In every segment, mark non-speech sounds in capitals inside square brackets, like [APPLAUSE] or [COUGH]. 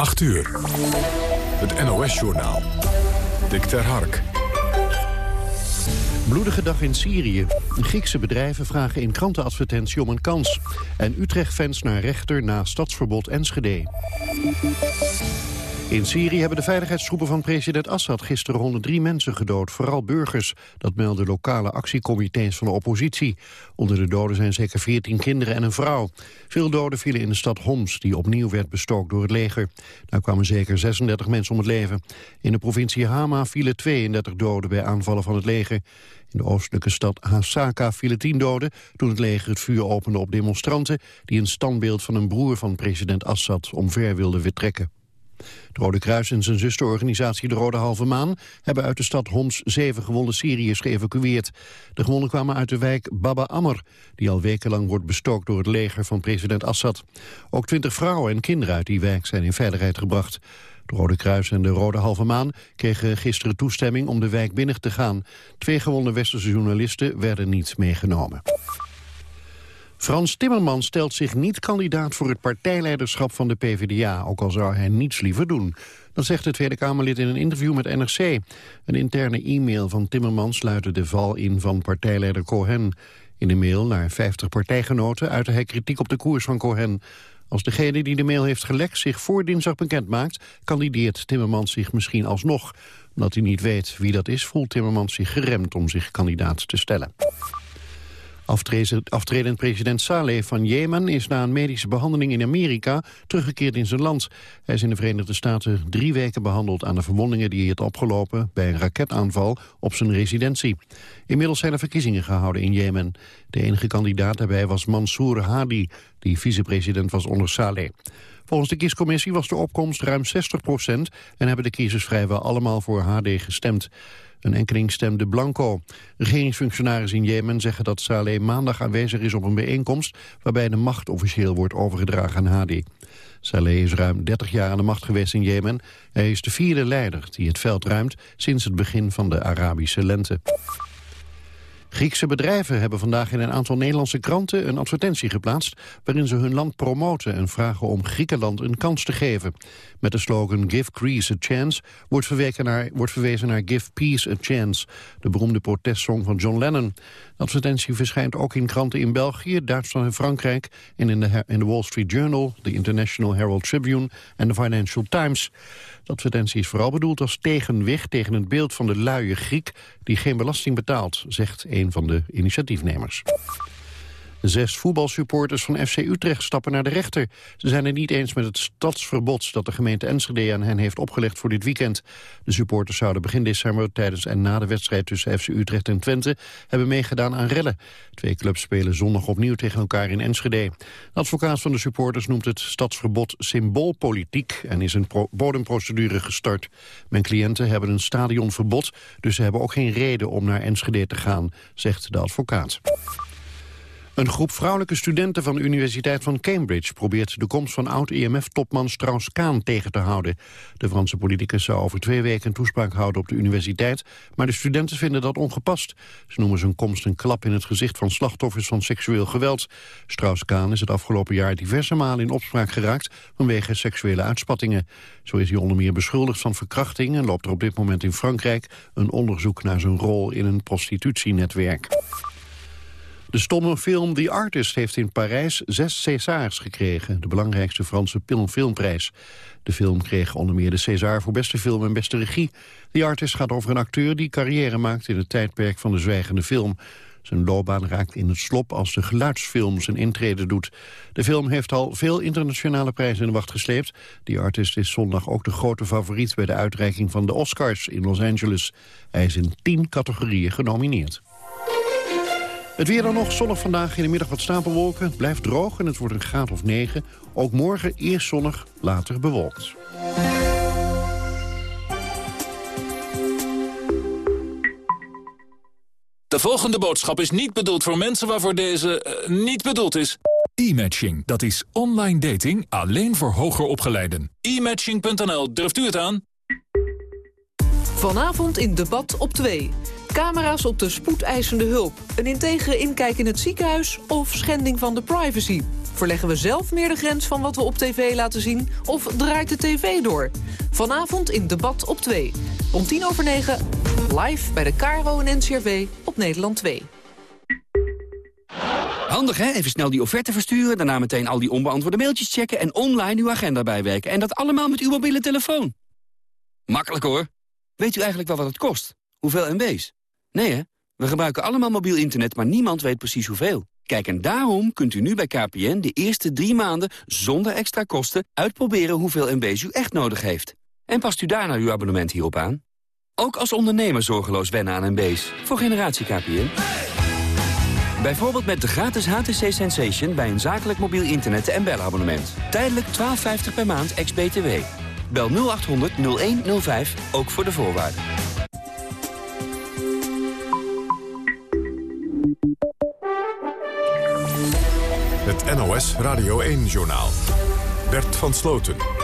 8 uur. Het NOS-journaal. Dick ter Hark. Bloedige dag in Syrië. Griekse bedrijven vragen in krantenadvertentie om een kans. En Utrecht-fans naar rechter na stadsverbod Enschede. In Syrië hebben de veiligheidstroepen van president Assad gisteren 103 mensen gedood, vooral burgers. Dat melden lokale actiecomité's van de oppositie. Onder de doden zijn zeker 14 kinderen en een vrouw. Veel doden vielen in de stad Homs, die opnieuw werd bestookt door het leger. Daar kwamen zeker 36 mensen om het leven. In de provincie Hama vielen 32 doden bij aanvallen van het leger. In de oostelijke stad Hasaka vielen 10 doden toen het leger het vuur opende op demonstranten die een standbeeld van een broer van president Assad omver wilden vertrekken. Het Rode Kruis en zijn zusterorganisatie de Rode Halve Maan... hebben uit de stad Homs zeven gewonde Syriërs geëvacueerd. De gewonden kwamen uit de wijk Baba Amr... die al wekenlang wordt bestookt door het leger van president Assad. Ook twintig vrouwen en kinderen uit die wijk zijn in veiligheid gebracht. De Rode Kruis en de Rode Halve Maan kregen gisteren toestemming om de wijk binnen te gaan. Twee gewonde westerse journalisten werden niet meegenomen. Frans Timmermans stelt zich niet kandidaat voor het partijleiderschap van de PvdA, ook al zou hij niets liever doen. Dat zegt de Tweede Kamerlid in een interview met NRC. Een interne e-mail van Timmermans luidde de val in van partijleider Cohen. In de mail naar 50 partijgenoten uitte hij kritiek op de koers van Cohen. Als degene die de mail heeft gelekt zich voor dinsdag bekend maakt... kandideert Timmermans zich misschien alsnog. Omdat hij niet weet wie dat is, voelt Timmermans zich geremd om zich kandidaat te stellen. Aftredend president Saleh van Jemen is na een medische behandeling in Amerika teruggekeerd in zijn land. Hij is in de Verenigde Staten drie weken behandeld aan de verwondingen die hij had opgelopen bij een raketaanval op zijn residentie. Inmiddels zijn er verkiezingen gehouden in Jemen. De enige kandidaat daarbij was Mansour Hadi, die vicepresident was onder Saleh. Volgens de kiescommissie was de opkomst ruim 60 procent en hebben de kiezers vrijwel allemaal voor HD gestemd. Een enkeling stemde blanco. Regeringsfunctionarissen in Jemen zeggen dat Saleh maandag aanwezig is op een bijeenkomst... waarbij de macht officieel wordt overgedragen aan Hadi. Saleh is ruim 30 jaar aan de macht geweest in Jemen. Hij is de vierde leider die het veld ruimt sinds het begin van de Arabische lente. Griekse bedrijven hebben vandaag in een aantal Nederlandse kranten een advertentie geplaatst waarin ze hun land promoten en vragen om Griekenland een kans te geven. Met de slogan Give Greece a Chance wordt, naar, wordt verwezen naar Give Peace a Chance, de beroemde protestsong van John Lennon. De advertentie verschijnt ook in kranten in België, Duitsland en Frankrijk en in de, in de Wall Street Journal, de International Herald Tribune en de Financial Times. De advertentie is vooral bedoeld als tegenwicht tegen het beeld van de luie Griek die geen belasting betaalt, zegt een van de initiatiefnemers. Zes voetbalsupporters van FC Utrecht stappen naar de rechter. Ze zijn het niet eens met het stadsverbod dat de gemeente Enschede aan hen heeft opgelegd voor dit weekend. De supporters zouden begin december tijdens en na de wedstrijd tussen FC Utrecht en Twente hebben meegedaan aan rellen. Twee clubs spelen zondag opnieuw tegen elkaar in Enschede. De advocaat van de supporters noemt het stadsverbod symboolpolitiek en is een bodemprocedure gestart. Mijn cliënten hebben een stadionverbod, dus ze hebben ook geen reden om naar Enschede te gaan, zegt de advocaat. Een groep vrouwelijke studenten van de Universiteit van Cambridge probeert de komst van oud-IMF-topman Strauss-Kaan tegen te houden. De Franse politicus zou over twee weken een toespraak houden op de universiteit, maar de studenten vinden dat ongepast. Ze noemen zijn komst een klap in het gezicht van slachtoffers van seksueel geweld. Strauss-Kaan is het afgelopen jaar diverse malen in opspraak geraakt vanwege seksuele uitspattingen. Zo is hij onder meer beschuldigd van verkrachting en loopt er op dit moment in Frankrijk een onderzoek naar zijn rol in een prostitutienetwerk. De stomme film The Artist heeft in Parijs zes Césars gekregen, de belangrijkste Franse filmprijs. De film kreeg onder meer de César voor beste film en beste regie. The Artist gaat over een acteur die carrière maakt in het tijdperk van de zwijgende film. Zijn loopbaan raakt in het slop als de geluidsfilm zijn intrede doet. De film heeft al veel internationale prijzen in de wacht gesleept. The Artist is zondag ook de grote favoriet bij de uitreiking van de Oscars in Los Angeles. Hij is in tien categorieën genomineerd. Het weer dan nog, zonnig vandaag, in de middag wat stapelwolken. Het blijft droog en het wordt een graad of 9. Ook morgen eerst zonnig, later bewolkt. De volgende boodschap is niet bedoeld voor mensen waarvoor deze uh, niet bedoeld is. E-matching, dat is online dating alleen voor hoger opgeleiden. E-matching.nl, durft u het aan? Vanavond in debat op 2. Camera's op de spoedeisende hulp. Een integere inkijk in het ziekenhuis of schending van de privacy. Verleggen we zelf meer de grens van wat we op tv laten zien? Of draait de tv door? Vanavond in Debat op 2. Om tien over negen, live bij de Caro en NCRV op Nederland 2. Handig hè? Even snel die offerte versturen, daarna meteen al die onbeantwoorde mailtjes checken... en online uw agenda bijwerken. En dat allemaal met uw mobiele telefoon. Makkelijk hoor. Weet u eigenlijk wel wat het kost? Hoeveel MB's? Nee hè? We gebruiken allemaal mobiel internet, maar niemand weet precies hoeveel. Kijk, en daarom kunt u nu bij KPN de eerste drie maanden zonder extra kosten uitproberen hoeveel MB's u echt nodig heeft. En past u daarna uw abonnement hierop aan? Ook als ondernemer zorgeloos wennen aan MB's. Voor generatie KPN. Bijvoorbeeld met de gratis HTC Sensation bij een zakelijk mobiel internet- en belabonnement. Tijdelijk 12,50 per maand ex-BTW. Bel 0800 0105, ook voor de voorwaarden. Het NOS Radio 1-journaal. Bert van Sloten.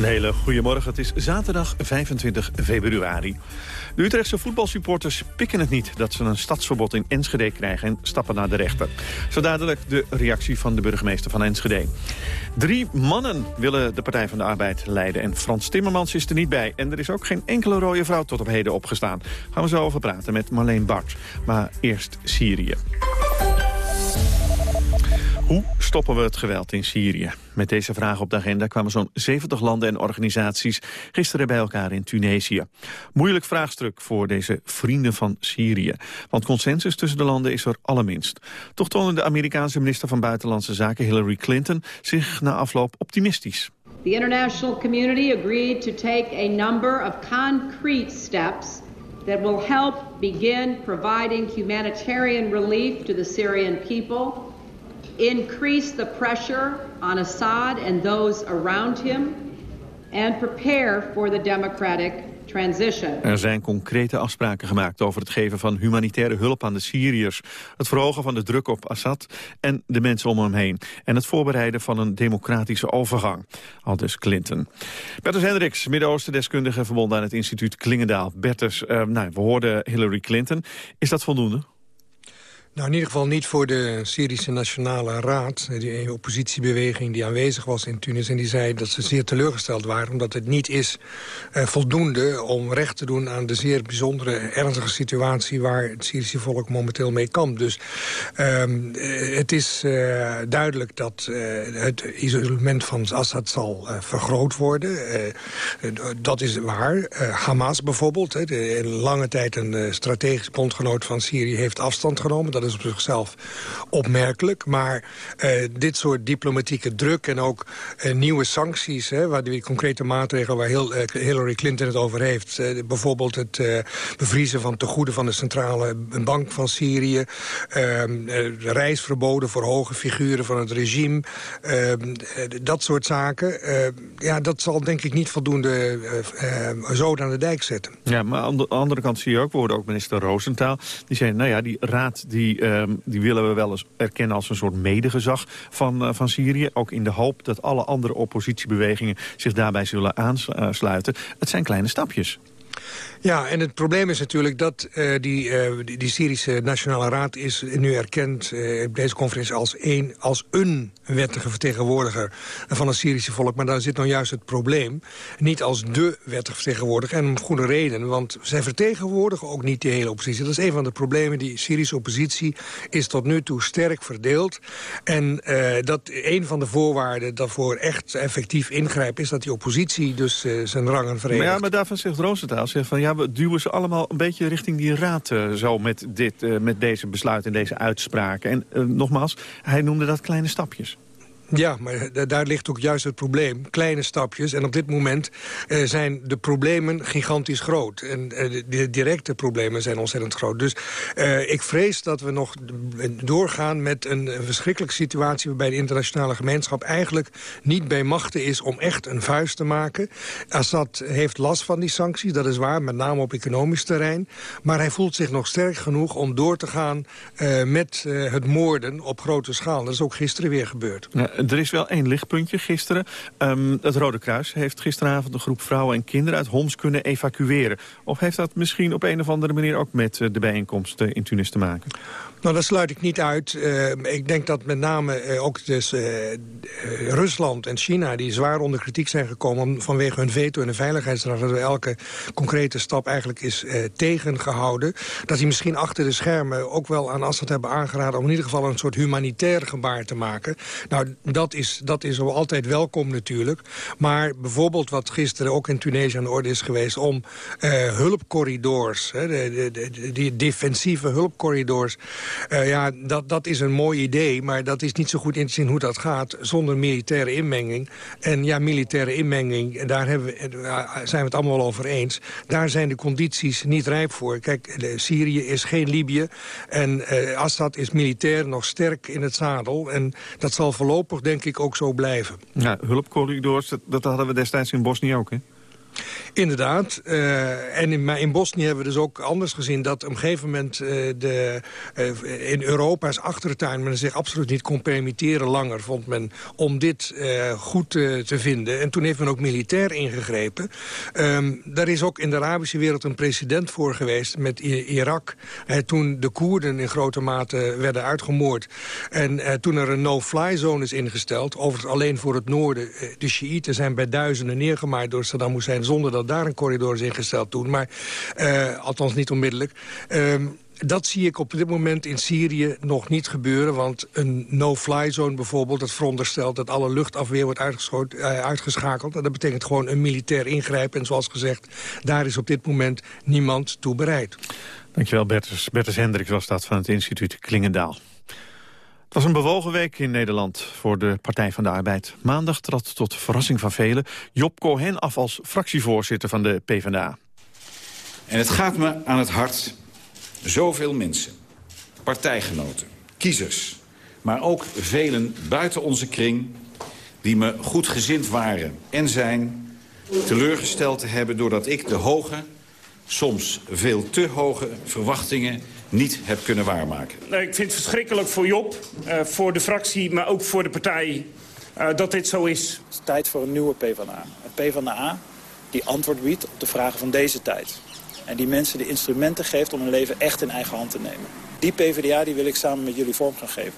Een hele goede morgen. Het is zaterdag 25 februari. De Utrechtse voetbalsupporters pikken het niet dat ze een stadsverbod in Enschede krijgen en stappen naar de rechter. Zo dadelijk de reactie van de burgemeester van Enschede. Drie mannen willen de Partij van de Arbeid leiden en Frans Timmermans is er niet bij. En er is ook geen enkele rode vrouw tot op heden opgestaan. Gaan we zo over praten met Marleen Bart. Maar eerst Syrië. Hoe stoppen we het geweld in Syrië? Met deze vraag op de agenda kwamen zo'n 70 landen en organisaties gisteren bij elkaar in Tunesië. Moeilijk vraagstuk voor deze vrienden van Syrië. Want consensus tussen de landen is er allerminst. Toch toonde de Amerikaanse minister van Buitenlandse Zaken Hillary Clinton zich na afloop optimistisch. The international community agreed to take a number of concrete steps that will help begin providing humanitarian relief to the Syrian people increase the pressure on Assad and those around him, and prepare for the democratic transition. Er zijn concrete afspraken gemaakt over het geven van humanitaire hulp aan de Syriërs, het verhogen van de druk op Assad en de mensen om hem heen, en het voorbereiden van een democratische overgang. Aldus Clinton. Bertus Hendricks, Midden-Oosten-deskundige verbonden aan het instituut Klingendaal. Bertus, uh, nou, we hoorden Hillary Clinton. Is dat voldoende? Nou, in ieder geval niet voor de Syrische Nationale Raad. Die oppositiebeweging die aanwezig was in Tunis. En die zei dat ze zeer teleurgesteld waren. Omdat het niet is uh, voldoende om recht te doen aan de zeer bijzondere, ernstige situatie... waar het Syrische volk momenteel mee kampt. Dus uh, het is uh, duidelijk dat uh, het isolement van Assad zal vergroot worden. dat is waar. Hamas bijvoorbeeld, hè, de, lange tijd een strategisch bondgenoot van Syrië... heeft afstand genomen. Dat is op zichzelf opmerkelijk. Maar uh, dit soort diplomatieke druk en ook uh, nieuwe sancties... Hè, waar die concrete maatregelen waar heel, uh, Hillary Clinton het over heeft... bijvoorbeeld het bevriezen van tegoeden van de centrale bank van Syrië... Ehm, reisverboden voor hoge figuren van het regime... Ehm, dat soort zaken, ja, dat zal denk ik niet voldoende zoden aan de dijk zetten. Ja, maar aan de andere kant zie je ook, we ook minister Roosentaal... die zei, nou ja, die raad die die, uh, die willen we wel eens erkennen als een soort medegezag van, uh, van Syrië. Ook in de hoop dat alle andere oppositiebewegingen zich daarbij zullen aansluiten. Het zijn kleine stapjes. Ja, en het probleem is natuurlijk dat die, uh, die, die, Syrische Nationale Raad is nu erkend uh, op deze conferentie als, een, als een wettige vertegenwoordiger van het Syrische volk. Maar daar zit nou juist het probleem. Niet als de wettige vertegenwoordiger en om goede reden. Want zij vertegenwoordigen ook niet de hele oppositie. Dat is een van de problemen. Die Syrische oppositie is tot nu toe sterk verdeeld. En dat een van de voorwaarden daarvoor echt effectief ingrijpen... is dat die oppositie dus zijn rangen verenigt. Maar ja, maar daarvan zegt Roosentaal zegt van ja, we duwen ze allemaal een beetje richting die raad... Uh, zo met, dit, uh, met deze besluiten en deze uitspraken. En uh, nogmaals, hij noemde dat kleine stapjes. Ja, maar daar ligt ook juist het probleem. Kleine stapjes. En op dit moment uh, zijn de problemen gigantisch groot. En uh, de directe problemen zijn ontzettend groot. Dus uh, ik vrees dat we nog doorgaan met een, een, verschrikkelijke situatie... waarbij de internationale gemeenschap eigenlijk niet bij machten is... om echt een vuist te maken. Assad heeft last van die sancties, dat is waar. Met name op economisch terrein. Maar hij voelt zich nog sterk genoeg om door te gaan... met het moorden op grote schaal. Dat is ook gisteren weer gebeurd. Ja, Er is wel één lichtpuntje gisteren. Um, het Rode Kruis heeft gisteravond een groep vrouwen en kinderen uit Homs kunnen evacueren. Of heeft dat misschien op een of andere manier ook met de bijeenkomst in Tunis te maken? Nou, dat sluit ik niet uit. Uh, ik denk dat met name uh, ook dus, uh, Rusland en China... die zwaar onder kritiek zijn gekomen vanwege hun veto in de Veiligheidsraad... dat elke concrete stap eigenlijk is tegengehouden. Dat die misschien achter de schermen ook wel aan Assad hebben aangeraden... om in ieder geval een soort humanitair gebaar te maken. Nou, dat is, dat is altijd welkom natuurlijk. Maar bijvoorbeeld wat gisteren ook in Tunesië aan de orde is geweest... om hulpcorridors, hè, de, de, de, die defensieve hulpcorridors uh, ja, dat, dat is een mooi idee, maar dat is niet zo goed in te zien hoe dat gaat... zonder militaire inmenging. En ja, militaire inmenging, daar hebben we, uh, zijn we het allemaal over eens... daar zijn de condities niet rijp voor. Kijk, Syrië is geen Libië en Assad is militair nog sterk in het zadel. En dat zal voorlopig, denk ik, ook zo blijven. Ja, hulpcorridors, dat, dat hadden we destijds in Bosnië ook, hè? Inderdaad. Uh, en in, maar in Bosnië hebben we dus ook anders gezien... dat op een gegeven moment uh, de, uh, in Europa's achtertuin... men zich absoluut niet kon permitteren langer, vond men... om dit goed te vinden. En toen heeft men ook militair ingegrepen. Um, daar is ook in de Arabische wereld een president voor geweest... met Irak, toen de Koerden in grote mate werden uitgemoord. En toen er een no-fly zone is ingesteld... overigens alleen voor het noorden. de Shiiten zijn bij duizenden neergemaaid door Saddam Hussein zonder dat daar een corridor is ingesteld toen. Maar, uh, althans niet onmiddellijk. Uh, dat zie ik op dit moment in Syrië nog niet gebeuren. Want een no-fly zone bijvoorbeeld, dat veronderstelt dat alle luchtafweer wordt uh, uitgeschakeld. En dat betekent gewoon een militair ingrijpen. En zoals gezegd, daar is op dit moment niemand toe bereid. Dankjewel Bertus. Bertus Hendricks was dat van het instituut Klingendaal. Het was een bewogen week in Nederland voor de Partij van de Arbeid. Maandag trad tot verrassing van velen Job Cohen af als fractievoorzitter van de PvdA. En het gaat me aan het hart. Zoveel mensen, partijgenoten, kiezers... maar ook velen buiten onze kring die me goed gezind waren en zijn... teleurgesteld te hebben doordat ik de hoge, soms veel te hoge verwachtingen niet heb kunnen waarmaken. Nee, ik vind het verschrikkelijk voor Job, uh, voor de fractie, maar ook voor de partij uh, dat dit zo is. Het is tijd voor een nieuwe PvdA. Een PvdA die antwoord biedt op de vragen van deze tijd. En die mensen de instrumenten geeft om hun leven echt in eigen hand te nemen. Die PvdA die wil ik samen met jullie vorm gaan geven.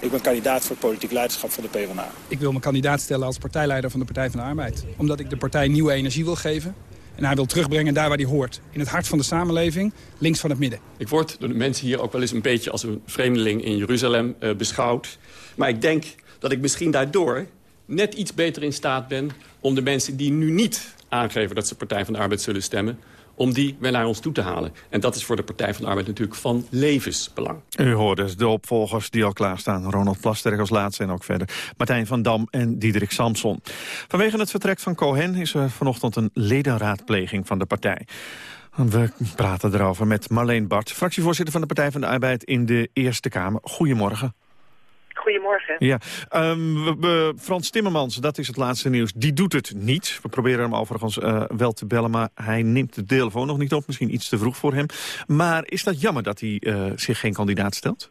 Ik ben kandidaat voor het politiek leiderschap van de PvdA. Ik wil me kandidaat stellen als partijleider van de Partij van de Arbeid. Omdat ik de partij nieuwe energie wil geven en hij wil terugbrengen daar waar hij hoort. In het hart van de samenleving, links van het midden. Ik word door de mensen hier ook wel eens een beetje als een vreemdeling in Jeruzalem uh, beschouwd. Maar ik denk dat ik misschien daardoor net iets beter in staat ben... om de mensen die nu niet aangeven dat ze Partij van de Arbeid zullen stemmen om die weer naar ons toe te halen. En dat is voor de Partij van de Arbeid natuurlijk van levensbelang. U hoorde dus de opvolgers die al klaarstaan. Ronald Plasterk als laatste en ook verder Martijn van Dam en Diederik Samson. Vanwege het vertrek van Cohen is er vanochtend een ledenraadpleging van de partij. We praten erover met Marleen Bart, fractievoorzitter van de Partij van de Arbeid in de Eerste Kamer. Goedemorgen. Goedemorgen. Ja, um, Frans Timmermans, dat is het laatste nieuws. Die doet het niet. We proberen hem overigens uh, wel te bellen, maar hij neemt de telefoon nog niet op. Misschien iets te vroeg voor hem. Maar is dat jammer dat hij uh, zich geen kandidaat stelt?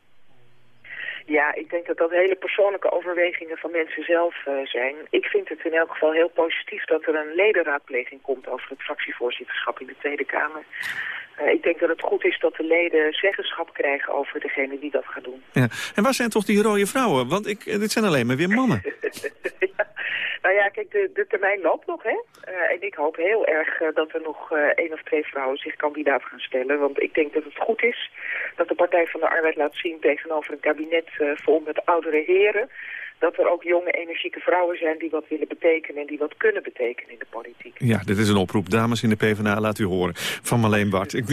Ja, ik denk dat dat hele persoonlijke overwegingen van mensen zelf uh, zijn. Ik vind het in elk geval heel positief dat er een ledenraadpleging komt over het fractievoorzitterschap in de Tweede Kamer. Uh, ik denk dat het goed is dat de leden zeggenschap krijgen over degene die dat gaat doen. Ja. En waar zijn toch die rode vrouwen? Want ik, dit zijn alleen maar weer mannen. [LAUGHS] ja. Nou ja, kijk, de, de termijn loopt nog, hè. Uh, en ik hoop heel erg uh, dat er nog uh, één of twee vrouwen zich kandidaat gaan stellen. Want ik denk dat het goed is dat de Partij van de Arbeid laat zien tegenover een kabinet vol met oudere heren dat er ook jonge, energieke vrouwen zijn die wat willen betekenen... en die wat kunnen betekenen in de politiek. Ja, dit is een oproep. Dames in de PvdA, laat u horen. Van Marleen Bart. um,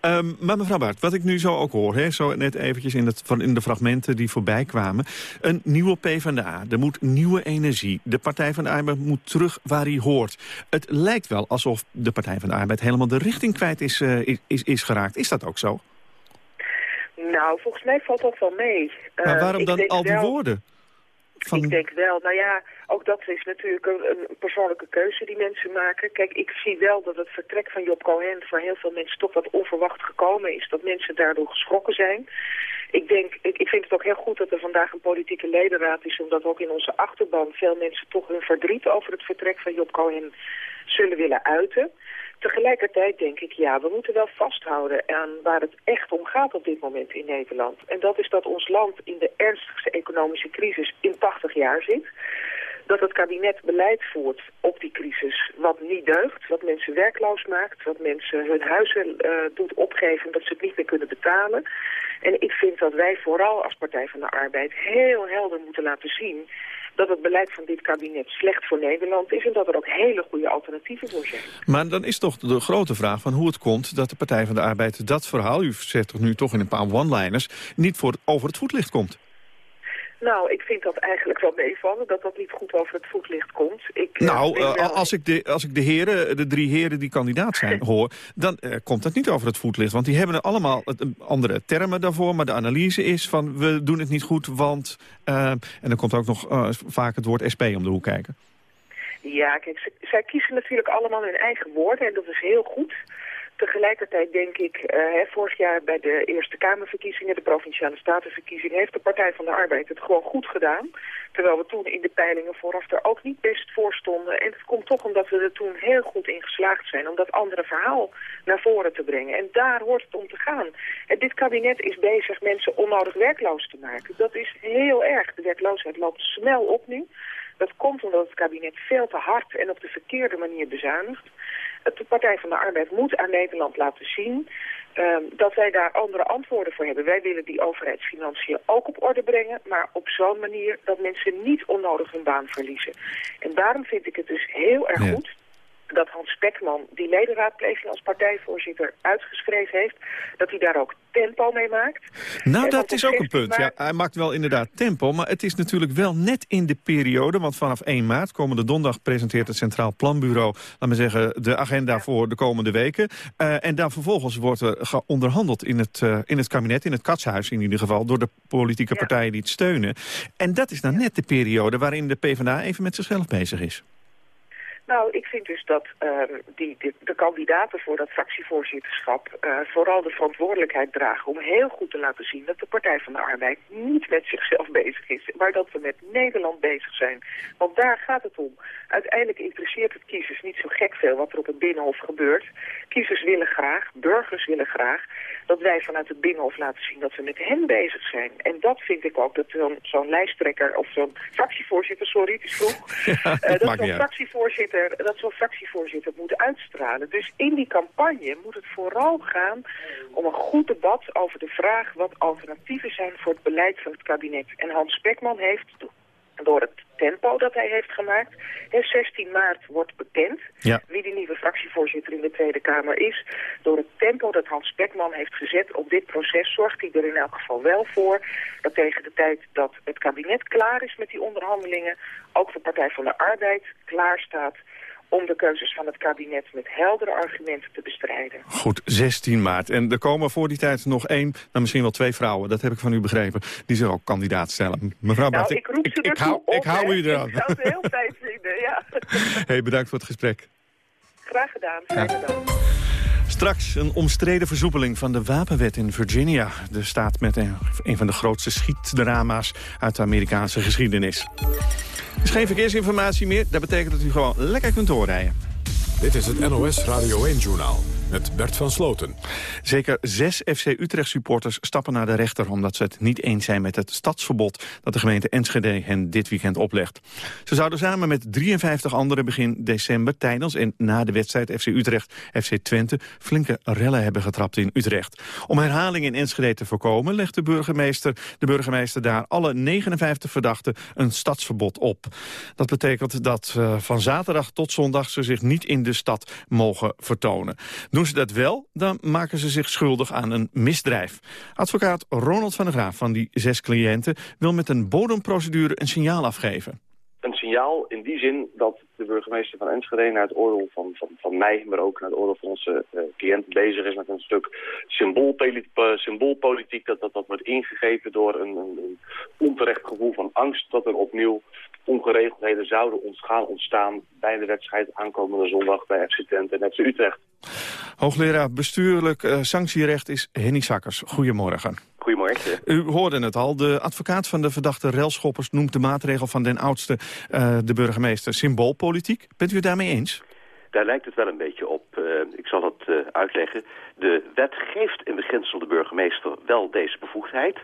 [LAUGHS] maar mevrouw Bart, wat ik nu zo ook hoor... Hè, zo net eventjes in, het, van, in de fragmenten die voorbij kwamen... een nieuwe PvdA, er moet nieuwe energie. De Partij van de Arbeid moet terug waar hij hoort. Het lijkt wel alsof de Partij van de Arbeid... helemaal de richting kwijt is, uh, is, is geraakt. Is dat ook zo? Nou, volgens mij valt dat wel mee. Maar waarom uh, dan al die woorden? Van... Ik denk wel, nou ja, ook dat is natuurlijk een, een, persoonlijke keuze die mensen maken. Kijk, ik zie wel dat het vertrek van Job Cohen voor heel veel mensen toch wat onverwacht gekomen is. Dat mensen daardoor geschrokken zijn. Ik, denk, ik, ik vind het ook heel goed dat er vandaag een politieke ledenraad is... omdat ook in onze achterban veel mensen toch hun verdriet over het vertrek van Job Cohen zullen willen uiten. Tegelijkertijd denk ik, ja, we moeten wel vasthouden aan waar het echt om gaat op dit moment in Nederland. En dat is dat ons land in de ernstigste economische crisis in 80 jaar zit. Dat het kabinet beleid voert op die crisis wat niet deugt, wat mensen werkloos maakt, wat mensen hun huizen uh, doet opgeven dat ze het niet meer kunnen betalen. En ik vind dat wij vooral als Partij van de Arbeid heel helder moeten laten zien dat het beleid van dit kabinet slecht voor Nederland is... en dat er ook hele goede alternatieven voor zijn. Maar dan is toch de grote vraag van hoe het komt dat de Partij van de Arbeid dat verhaal... u zet toch nu toch in een paar one-liners, niet voor, over het voetlicht komt? Nou, ik vind dat eigenlijk wel meevallen, dat dat niet goed over het voetlicht komt. Ik, eh, nou, uh, als, ik de, als ik de heren, de drie heren die kandidaat zijn, [LAUGHS] hoor... dan uh, komt dat niet over het voetlicht. Want die hebben allemaal andere termen daarvoor. Maar de analyse is van, we doen het niet goed, want... en dan komt ook nog vaak het woord SP om de hoek kijken. Ja, kijk, zij kiezen natuurlijk allemaal hun eigen woorden en dat is heel goed... Tegelijkertijd denk ik, uh, vorig jaar bij de Eerste Kamerverkiezingen, de Provinciale Statenverkiezingen, heeft de Partij van de Arbeid het gewoon goed gedaan. Terwijl we toen in de peilingen vooraf er ook niet best voor stonden. En het komt toch omdat we er toen heel goed in geslaagd zijn om dat andere verhaal naar voren te brengen. En daar hoort het om te gaan. En dit kabinet is bezig mensen onnodig werkloos te maken. Dat is heel erg. De werkloosheid loopt snel op nu. Dat komt omdat het kabinet veel te hard en op de verkeerde manier bezuinigt de Partij van de Arbeid moet aan Nederland laten zien uh, dat wij daar andere antwoorden voor hebben. Wij willen die overheidsfinanciën ook op orde brengen, maar op zo'n manier dat mensen niet onnodig hun baan verliezen. En daarom vind ik het dus heel erg goed dat Hans Spekman die ledenraadpleging als partijvoorzitter uitgeschreven heeft, dat hij daar ook tempo mee maakt. Nou, dat is ook een punt. Ja, hij maakt wel inderdaad tempo, maar het is natuurlijk wel net in de periode, want vanaf 1 maart, komende donderdag, presenteert het Centraal Planbureau, laat me zeggen, de agenda voor de komende weken. Uh, en dan vervolgens wordt er onderhandeld in het, uh, in het kabinet, in het katshuis in ieder geval, door de politieke partijen die het steunen. En dat is dan net de periode waarin de PvdA even met zichzelf bezig is. Nou, ik vind dus dat uh, die, de, de, kandidaten voor dat fractievoorzitterschap uh, vooral de verantwoordelijkheid dragen om heel goed te laten zien dat de Partij van de Arbeid niet met zichzelf [LAUGHS] bezig is, maar dat we met Nederland bezig zijn. Want daar gaat het om. Uiteindelijk interesseert het kiezers niet zo gek veel wat er op het Binnenhof gebeurt. Kiezers willen graag, burgers willen graag, dat wij vanuit het Binnenhof laten zien dat we met hen bezig zijn. En dat vind ik ook dat zo'n zo lijsttrekker of zo'n fractievoorzitter, sorry, het is vroeg, [LAUGHS] ja, dat, uh, dat zo'n fractievoorzitter dat zo'n fractievoorzitter moet uitstralen. Dus in die campagne moet het vooral gaan om een goed debat over de vraag wat alternatieven zijn voor het beleid van het kabinet. En Hans Spekman heeft door het tempo dat hij heeft gemaakt. 16 maart wordt bekend wie die nieuwe fractievoorzitter in de Tweede Kamer is. Door het tempo dat Hans Spekman heeft gezet op dit proces... zorgt hij er in elk geval wel voor dat tegen de tijd dat het kabinet klaar is met die onderhandelingen... ook de Partij van de Arbeid klaar staat om de keuzes van het kabinet met heldere argumenten te bestrijden. Goed, 16 maart. En er komen voor die tijd nog één, nou misschien wel twee vrouwen, dat heb ik van u begrepen, die zich ook kandidaat stellen. Mevrouw nou, ik roep ze ik, ik, hou, op, ik hou u eraan. Ik zou het heel fijn [LAUGHS] vinden, ja. hey, bedankt voor het gesprek. Graag gedaan, fijne dag. Straks een omstreden versoepeling van de wapenwet in Virginia. De staat met een, een van de grootste schietdrama's uit de Amerikaanse geschiedenis. Er is geen verkeersinformatie meer. Dat betekent dat u gewoon lekker kunt doorrijden. Dit is het NOS Radio 1-journaal met Bert van Sloten. Zeker zes FC Utrecht-supporters stappen naar de rechter... omdat ze het niet eens zijn met het stadsverbod... dat de gemeente Enschede hen dit weekend oplegt. Ze zouden samen met 53 anderen begin december... tijdens en na de wedstrijd FC Utrecht-FC Twente... flinke rellen hebben getrapt in Utrecht. Om herhaling in Enschede te voorkomen... legt de burgemeester, de burgemeester daar alle 59 verdachten... een stadsverbod op. Dat betekent dat uh, van zaterdag tot zondag... ze zich niet in de stad mogen vertonen. Doen ze dat wel, dan maken ze zich schuldig aan een misdrijf. Advocaat Ronald van der Graaf van die zes cliënten... wil met een bodemprocedure een signaal afgeven. Een signaal in die zin dat de burgemeester van Enschede... naar het oordeel van, van, mij, maar ook naar het oordeel van onze uh, cliënt... bezig is met een stuk symboolpolitiek, uh, symboolpolitiek dat, dat, dat wordt ingegeven door een, een onterecht gevoel van angst... dat er opnieuw ongeregeldheden zouden ons gaan ontstaan bij de wedstrijd aankomende zondag bij FC Twente en FC Utrecht. Hoogleraar bestuurlijk uh, sanctierecht is Henny Sakkers. Goedemorgen. Goedemorgen. U hoorde het al. De advocaat van de verdachte relschoppers noemt de maatregel van den oudste, uh, de burgemeester, symboolpolitiek. Bent u het daarmee eens? Daar lijkt het wel een beetje op. Uh, ik zal het uh, uitleggen. De wet geeft in beginsel de burgemeester wel deze bevoegdheid.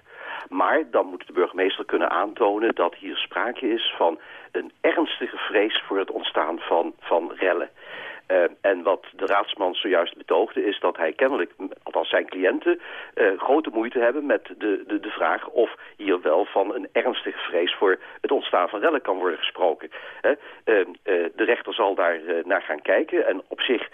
Maar dan moet de burgemeester kunnen aantonen dat hier sprake is van een ernstige vrees voor het ontstaan van, van rellen. Uh, en wat de raadsman zojuist betoogde is dat hij kennelijk, althans zijn cliënten, uh, grote moeite hebben met de, de, de vraag of hier wel van een ernstige vrees voor het ontstaan van rellen kan worden gesproken. Uh, de rechter zal daar naar gaan kijken en op zich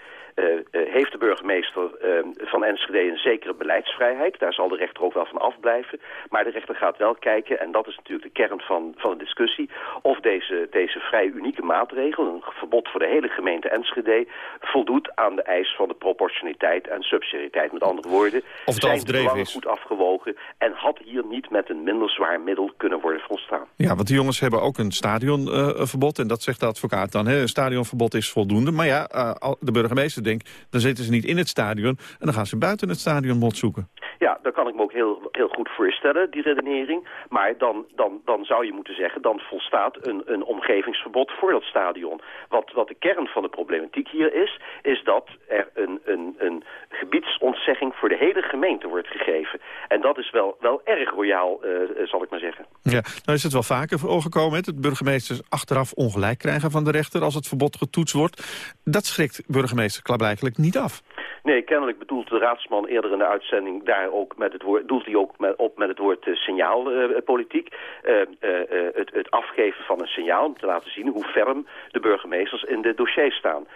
heeft de burgemeester uh, van Enschede een zekere beleidsvrijheid. Daar zal de rechter ook wel van afblijven. Maar de rechter gaat wel kijken, en dat is natuurlijk de kern van, van de discussie... of deze, deze vrij unieke maatregel, een verbod voor de hele gemeente Enschede... voldoet aan de eis van de proportionaliteit en subsidiariteit. Met andere woorden, of het zijn de belangen is. goed afgewogen... en had hier niet met een minder zwaar middel kunnen worden volstaan. Ja, want die jongens hebben ook een stadionverbod... en dat zegt de advocaat dan. Hè? Een stadionverbod is voldoende. Maar ja, de burgemeester denkt, dan zitten ze niet in het stadion... en dan gaan ze buiten het stadion mot zoeken. Ja, daar kan ik me ook heel, heel goed voorstellen, die redenering. Maar dan, dan, dan zou je moeten zeggen, dan volstaat een, een omgevingsverbod voor dat stadion. Wat, wat de kern van de problematiek hier is, is dat er een, een, een gebiedsontzegging voor de hele gemeente wordt gegeven. En dat is wel, wel erg royaal, uh, zal ik maar zeggen. Ja, nou is het wel vaker voorgekomen, dat burgemeesters achteraf ongelijk krijgen van de rechter als het verbod getoetst wordt. Dat schrikt burgemeester klaarblijkelijk niet af. Nee, kennelijk bedoelt de raadsman eerder in de uitzending daar ook met het woord, doelt hij ook met, op met het woord uh, signaalpolitiek. Uh, uh, het, het, afgeven van een signaal om te laten zien hoe ferm de burgemeesters in de dossier staan.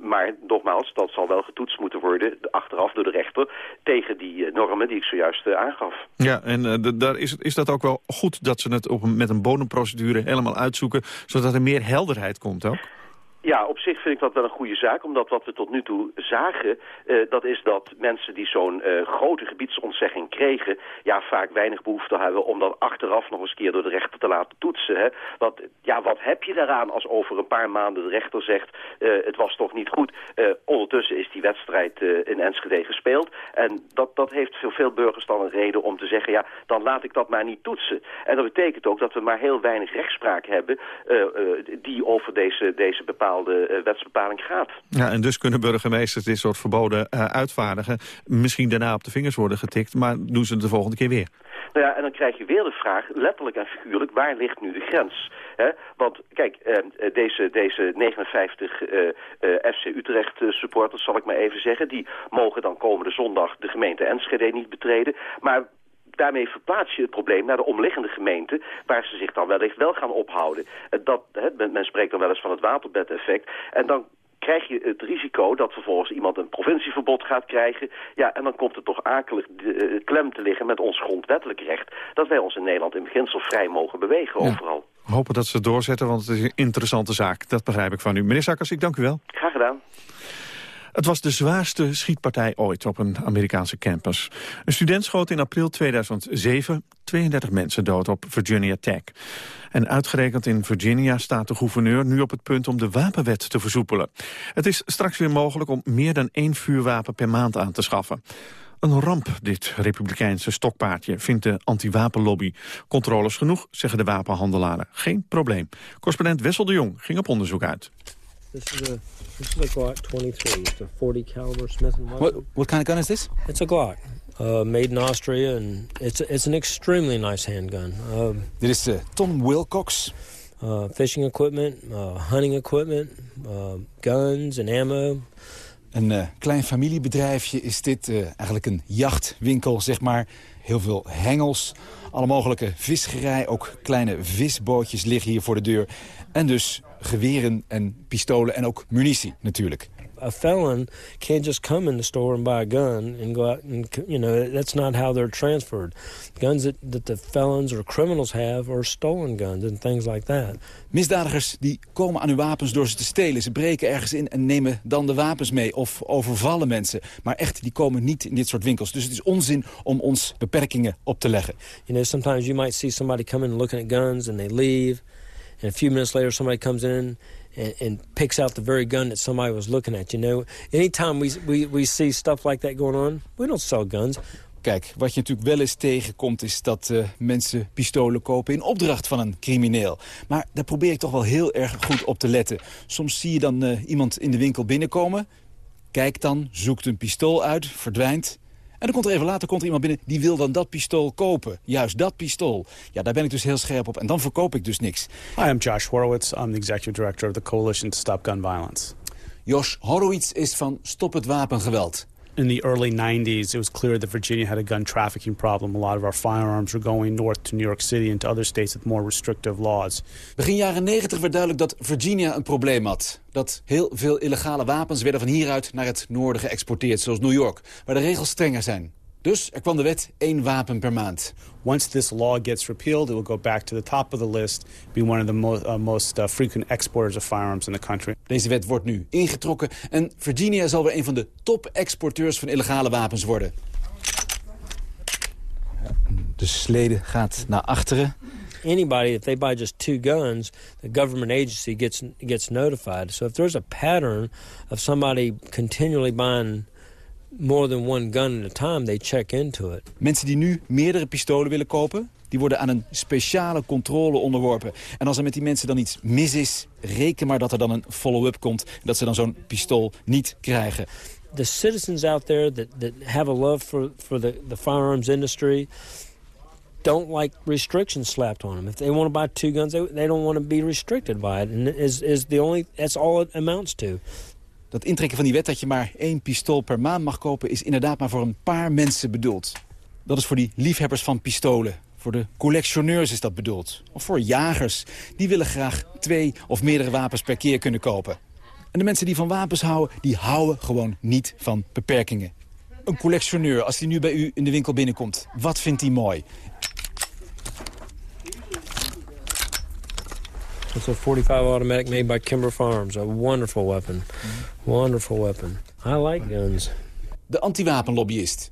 maar nogmaals, dat zal wel getoetst moeten worden achteraf door de rechter tegen die normen die ik zojuist aangaf. Ja, en daar is, is dat ook wel goed dat ze het op, met een bodemprocedure helemaal uitzoeken, zodat er meer helderheid komt ook? Ja, op zich vind ik dat wel een goede zaak, omdat wat we tot nu toe zagen, uh, dat is dat mensen die zo'n uh, grote gebiedsontzegging kregen, ja, vaak weinig behoefte hebben om dat achteraf nog eens keer door de rechter te laten toetsen. Hè. Want, ja, wat heb je daaraan als over een paar maanden de rechter zegt, uh, het was toch niet goed. ondertussen is die wedstrijd in Enschede gespeeld en dat, dat heeft voor veel burgers dan een reden om te zeggen, ja, dan laat ik dat maar niet toetsen. En dat betekent ook dat we maar heel weinig rechtspraak hebben die over deze, deze bepaalde bepaalde wetsbepaling gaat. Ja, en dus kunnen burgemeesters dit soort verboden uh, uitvaardigen. Misschien daarna op de vingers worden getikt, maar doen ze het de volgende keer weer. Nou ja, en dan krijg je weer de vraag, letterlijk en figuurlijk, waar ligt nu de grens? He? Want kijk, uh, deze, deze 59 uh, FC Utrecht supporters, zal ik maar even zeggen, die mogen dan komende zondag de gemeente Enschede niet betreden. Maar daarmee verplaats je het probleem naar de omliggende gemeenten... waar ze zich dan wellicht wel gaan ophouden. Dat, he, men spreekt dan wel eens van het waterbedeffect. En dan krijg je het risico dat vervolgens iemand een provincieverbod gaat krijgen. Ja, en dan komt het toch akelig de, uh, klem te liggen met ons grondwettelijk recht... dat wij ons in Nederland in beginsel vrij mogen bewegen ja. overal. Hopen dat ze het doorzetten, want het is een interessante zaak. Dat begrijp ik van u. Meneer Sakkers, ik dank u wel. Graag gedaan. Het was de zwaarste schietpartij ooit op een Amerikaanse campus. Een student schoot in april 2007 32 mensen dood op Virginia Tech. En uitgerekend in Virginia staat de gouverneur nu op het punt om de wapenwet te versoepelen. Het is straks weer mogelijk om meer dan één vuurwapen per maand aan te schaffen. Een ramp, dit republikeinse stokpaardje, vindt de anti-wapenlobby. Controles genoeg, zeggen de wapenhandelaren. Geen probleem. Correspondent Wessel de Jong ging op onderzoek uit. This is a this is a Glock 23. It's a 40 caliber Smith Wesson. What what kind of gun is this? It's a Glock, uh, made in Austria, and it's it's an extremely nice handgun. Uh, Dit is uh, Tom Wilcox. Uh, fishing equipment, uh, hunting equipment, uh, guns and ammo. Een klein familiebedrijfje is dit. eigenlijk een jachtwinkel, zeg maar. Heel veel hengels, alle mogelijke visgerij. Ook kleine visbootjes liggen hier voor de deur. En dus geweren en pistolen en ook munitie natuurlijk. A felon can't just come in the store and buy a gun and go out and, you know, that's not how they're transferred. Guns that, that the felons or criminals have are stolen guns and things like that. Misdadigers die komen aan hun wapens door ze te stelen. Ze breken ergens in en nemen dan de wapens mee of overvallen mensen. Maar echt, die komen niet in dit soort winkels. Dus het is onzin om ons beperkingen op te leggen. You know, sometimes you might see somebody come in looking at guns and they leave. And a few minutes later somebody comes in and, and picks out the very gun that somebody was looking at. You know, anytime we, we, we see stuff like that going on, we guns. Kijk, wat je natuurlijk wel eens tegenkomt... is dat uh, mensen pistolen kopen in opdracht van een crimineel. Maar daar probeer ik toch wel heel erg goed op te letten. Soms zie je dan uh, iemand in de winkel binnenkomen... kijkt dan, zoekt een pistool uit, verdwijnt... En dan komt er even later komt er iemand binnen die wil dan dat pistool kopen. Juist dat pistool. Ja, daar ben ik dus heel scherp op. En dan verkoop ik dus niks. Hi, I'm Josh Horowitz. I'm the executive director of the Coalition to Stop Gun Violence. Josh Horowitz is van Stop het Wapengeweld. In the early 90s, it was clear that Virginia had a gun trafficking problem. A lot of our firearms were going north to New York City and to other states with more restrictive laws. Begin jaren 90 werd duidelijk dat Virginia een probleem had. Dat heel veel illegale wapens werden van hieruit naar het noorden geëxporteerd, zoals New York, waar de regels strenger zijn. Dus er kwam de wet één wapen per maand. Once this law gets repealed, it will go back to the top of the list, be one of the mo uh, most uh, frequent exporters of firearms in the country. Deze wet wordt nu ingetrokken en Virginia zal weer een van de top-exporteurs van illegale wapens worden. De slede gaat naar achteren. Anybody, if they buy just two guns, the government agency gets gets notified. So if there's a pattern of somebody continually buying more than one gun at a time, they check into it. Mensen die nu meerdere pistolen willen kopen, die worden aan een speciale controle onderworpen. En als er met die mensen dan iets mis is, reken maar dat er dan een follow-up komt. Dat ze dan zo'n pistool niet krijgen. The citizens out there that, that have a love for, for the, the firearms industry don't like restrictions slapped on them. If they want to buy two guns, they, they don't want to be restricted by it. And is, is the only, that's all it amounts to. Dat intrekken van die wet dat je maar één pistool per maand mag kopen... is inderdaad maar voor een paar mensen bedoeld. Dat is voor die liefhebbers van pistolen. Voor de collectioneurs is dat bedoeld. Of voor jagers. Die willen graag twee of meerdere wapens per keer kunnen kopen. En de mensen die van wapens houden, die houden gewoon niet van beperkingen. Een collectioneur, als die nu bij u in de winkel binnenkomt, wat vindt hij mooi? It's a 45 automatic made by Kimber Farms. A wonderful weapon. Wonderful weapon. I like guns. De anti-wapenlobbyist.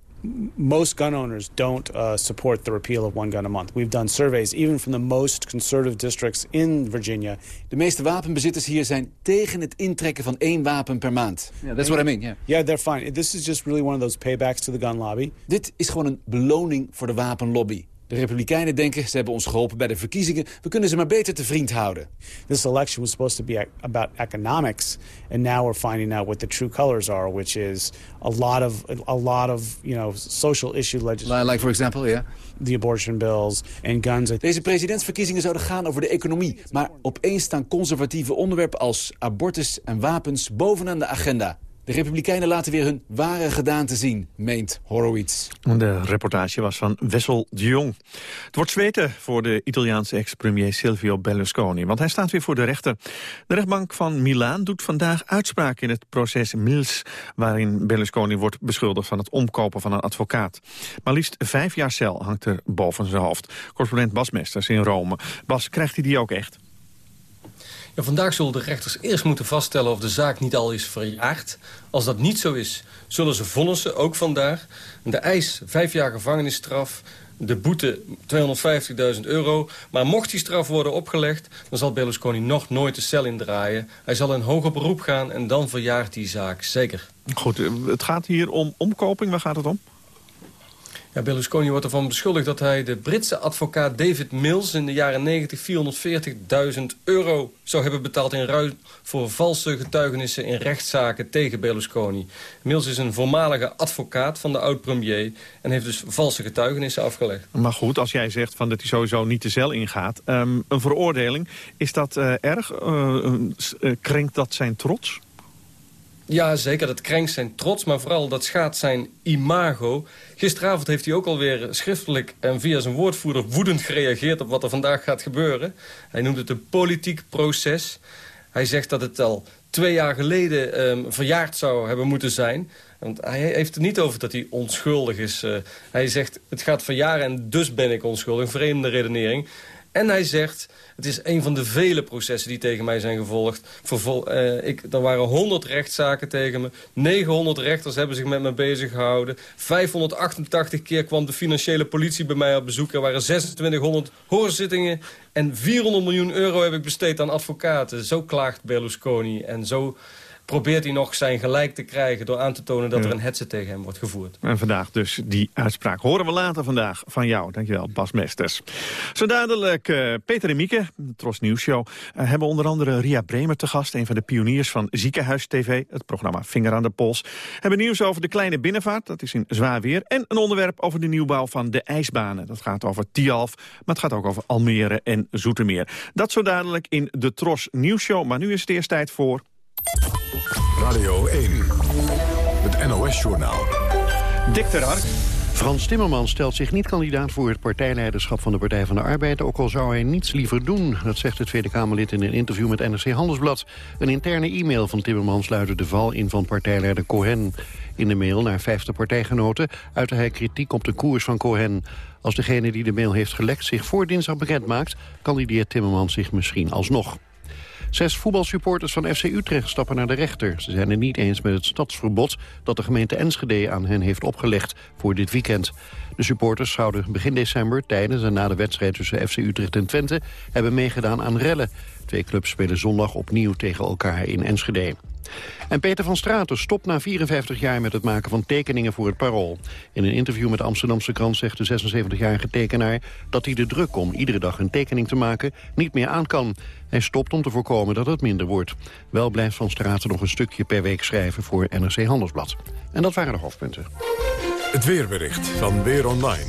Most gun owners don't uh, support the repeal of one gun a month. We've done surveys, even from the most conservative districts in Virginia. De meeste wapenbezitters hier zijn tegen het intrekken van één wapen per maand. Yeah, that's what I mean, yeah. Yeah, they're fine. This is just really one of those paybacks to the gun lobby. Dit is gewoon een beloning voor de wapenlobby. De Republikeinen denken, ze hebben ons geholpen bij de verkiezingen. We kunnen ze maar beter te vriend houden. This election was supposed to be about economics. And now we're finding out what the true colors are. Which is a lot of, a lot of you know, social issue legislation. Like for example, yeah. The abortion bills and guns. Deze presidentsverkiezingen zouden gaan over de economie. Maar opeens staan conservatieve onderwerpen als abortus en wapens bovenaan de agenda. De Republikeinen laten weer hun ware gedaante zien, meent Horowitz. De reportage was van Wessel de Jong. Het wordt zweten voor de Italiaanse ex-premier Silvio Berlusconi... want hij staat weer voor de rechter. De rechtbank van Milaan doet vandaag uitspraak in het proces Mils... waarin Berlusconi wordt beschuldigd van het omkopen van een advocaat. Maar liefst vijf jaar cel hangt er boven zijn hoofd. Correspondent Bas Mesters in Rome. Bas, krijgt hij die ook echt? Vandaag zullen de rechters eerst moeten vaststellen of de zaak niet al is verjaard. Als dat niet zo is, zullen ze vonnissen, ook vandaag. De eis, vijf jaar gevangenisstraf, de boete 250.000 euro. Maar mocht die straf worden opgelegd, dan zal Berlusconi nog nooit de cel indraaien. Hij zal in hoger beroep gaan en dan verjaart die zaak, zeker. Goed, het gaat hier om omkoping. Waar gaat het om? Ja, Berlusconi wordt ervan beschuldigd dat hij de Britse advocaat David Mills... in de jaren 90 440.000 euro zou hebben betaald in ruil voor valse getuigenissen in rechtszaken tegen Berlusconi. Mills is een voormalige advocaat van de oud-premier... en heeft dus valse getuigenissen afgelegd. Maar goed, als jij zegt van dat hij sowieso niet de cel ingaat... Um, een veroordeling, is dat uh, erg? Uh, uh, krenkt dat zijn trots? Ja, zeker. Dat krenkt zijn trots, maar vooral dat schaadt zijn imago. Gisteravond heeft hij ook alweer schriftelijk en via zijn woordvoerder woedend gereageerd op wat er vandaag gaat gebeuren. Hij noemt het een politiek proces. Hij zegt dat het al twee jaar geleden um, verjaard zou hebben moeten zijn. Want hij heeft het niet over dat hij onschuldig is. Uh, hij zegt, het gaat verjaren en dus ben ik onschuldig. Een vreemde redenering. En hij zegt, het is een van de vele processen die tegen mij zijn gevolgd. Vervol uh, ik, er waren 100 rechtszaken tegen me. 900 rechters hebben zich met me bezig gehouden. 588 keer kwam de financiële politie bij mij op bezoek. Er waren 2600 hoorzittingen. En 400 miljoen euro heb ik besteed aan advocaten. Zo klaagt Berlusconi. En zo probeert hij nog zijn gelijk te krijgen... door aan te tonen dat er een hetze tegen hem wordt gevoerd. En vandaag dus die uitspraak. Horen we later vandaag van jou. Dankjewel, Bas Mesters. Zo dadelijk uh, Peter en Mieke, de Tros Nieuws Show... Uh, hebben onder andere Ria Bremer te gast... een van de pioniers van Ziekenhuis TV, het programma Vinger aan de Pols. Hebben nieuws over de kleine binnenvaart, dat is in zwaar weer... en een onderwerp over de nieuwbouw van de ijsbanen. Dat gaat over Tialf, maar het gaat ook over Almere en Zoetermeer. Dat zo dadelijk in de Tros Nieuws Show. Maar nu is het eerst tijd voor... Radio 1, het NOS-journaal. Dick Terhar. Frans Timmermans stelt zich niet kandidaat voor het partijleiderschap van de Partij van de Arbeid, ook al zou hij niets liever doen. Dat zegt de Tweede Kamerlid in een interview met NRC Handelsblad. Een interne e-mail van Timmermans luidde de val in van partijleider Cohen. In de mail naar 50 partijgenoten uitte hij kritiek op de koers van Cohen. Als degene die de mail heeft gelekt zich voor dinsdag bekend maakt, kandideert Timmermans zich misschien alsnog. Zes voetbalsupporters van FC Utrecht stappen naar de rechter. Ze zijn het niet eens met het stadsverbod dat de gemeente Enschede aan hen heeft opgelegd voor dit weekend. De supporters zouden begin december tijdens en na de wedstrijd tussen FC Utrecht en Twente hebben meegedaan aan rellen. Twee clubs spelen zondag opnieuw tegen elkaar in Enschede. En Peter van Straten stopt na 54 jaar met het maken van tekeningen voor het Parool. In een interview met de Amsterdamse krant zegt de 76-jarige tekenaar... dat hij de druk om iedere dag een tekening te maken niet meer aan kan. Hij stopt om te voorkomen dat het minder wordt. Wel blijft Van Straten nog een stukje per week schrijven voor NRC Handelsblad. En dat waren de hoofdpunten. Het weerbericht van Weer Online.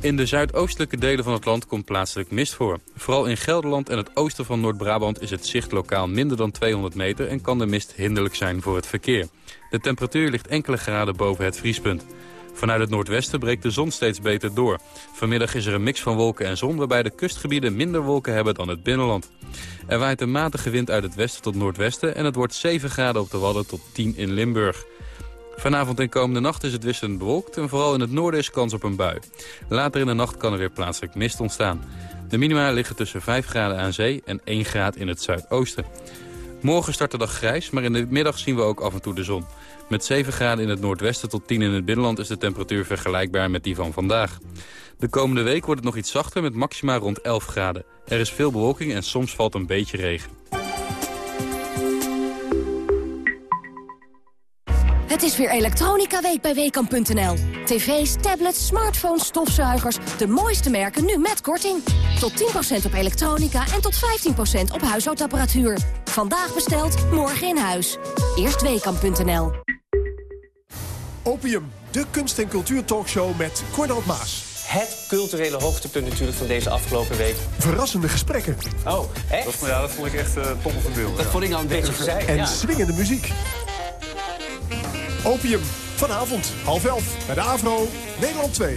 In de zuidoostelijke delen van het land komt plaatselijk mist voor. Vooral in Gelderland en het oosten van Noord-Brabant is het zicht lokaal minder dan 200 meter... en kan de mist hinderlijk zijn voor het verkeer. De temperatuur ligt enkele graden boven het vriespunt. Vanuit het noordwesten breekt de zon steeds beter door. Vanmiddag is er een mix van wolken en zon... waarbij de kustgebieden minder wolken hebben dan het binnenland. Er waait een matige wind uit het westen tot noordwesten... en het wordt 7 graden op de Wadden tot 10 in Limburg. Vanavond en komende nacht is het wisselend bewolkt en vooral in het noorden is kans op een bui. Later in de nacht kan er weer plaatselijk mist ontstaan. De minima liggen tussen 5 graden aan zee en 1 graad in het zuidoosten. Morgen start de dag grijs, maar in de middag zien we ook af en toe de zon. Met 7 graden in het noordwesten tot 10 in het binnenland is de temperatuur vergelijkbaar met die van vandaag. De komende week wordt het nog iets zachter met maxima rond 11 graden. Er is veel bewolking en soms valt een beetje regen. Het is weer Elektronica Week bij Weekamp.nl. TV's, tablets, smartphones, stofzuigers. De mooiste merken nu met korting. Tot 10% op elektronica en tot 15% op huishoudapparatuur. Vandaag besteld, morgen in huis. Eerst Weekamp.nl. Opium, de kunst- en cultuurtalkshow met Cornald Maas. Het culturele hoogtepunt natuurlijk van deze afgelopen week. Verrassende gesprekken. Oh, echt? Dat, ja, dat vond ik echt uh, top of beeld. Dat vond ik al een beetje gezegd. En ja. swingende muziek. Opium, vanavond, half elf, bij de AVRO, Nederland 2.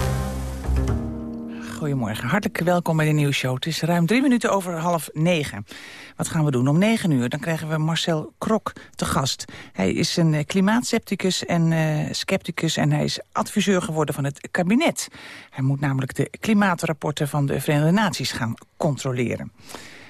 Goedemorgen, hartelijk welkom bij de nieuwsshow. Het is ruim drie minuten over half negen. Wat gaan we doen? Om negen uur dan krijgen we Marcel Krok te gast. Hij is een eh, klimaatcepticus en uh, scepticus en hij is adviseur geworden van het kabinet. Hij moet namelijk de klimaatrapporten van de Verenigde Naties gaan controleren.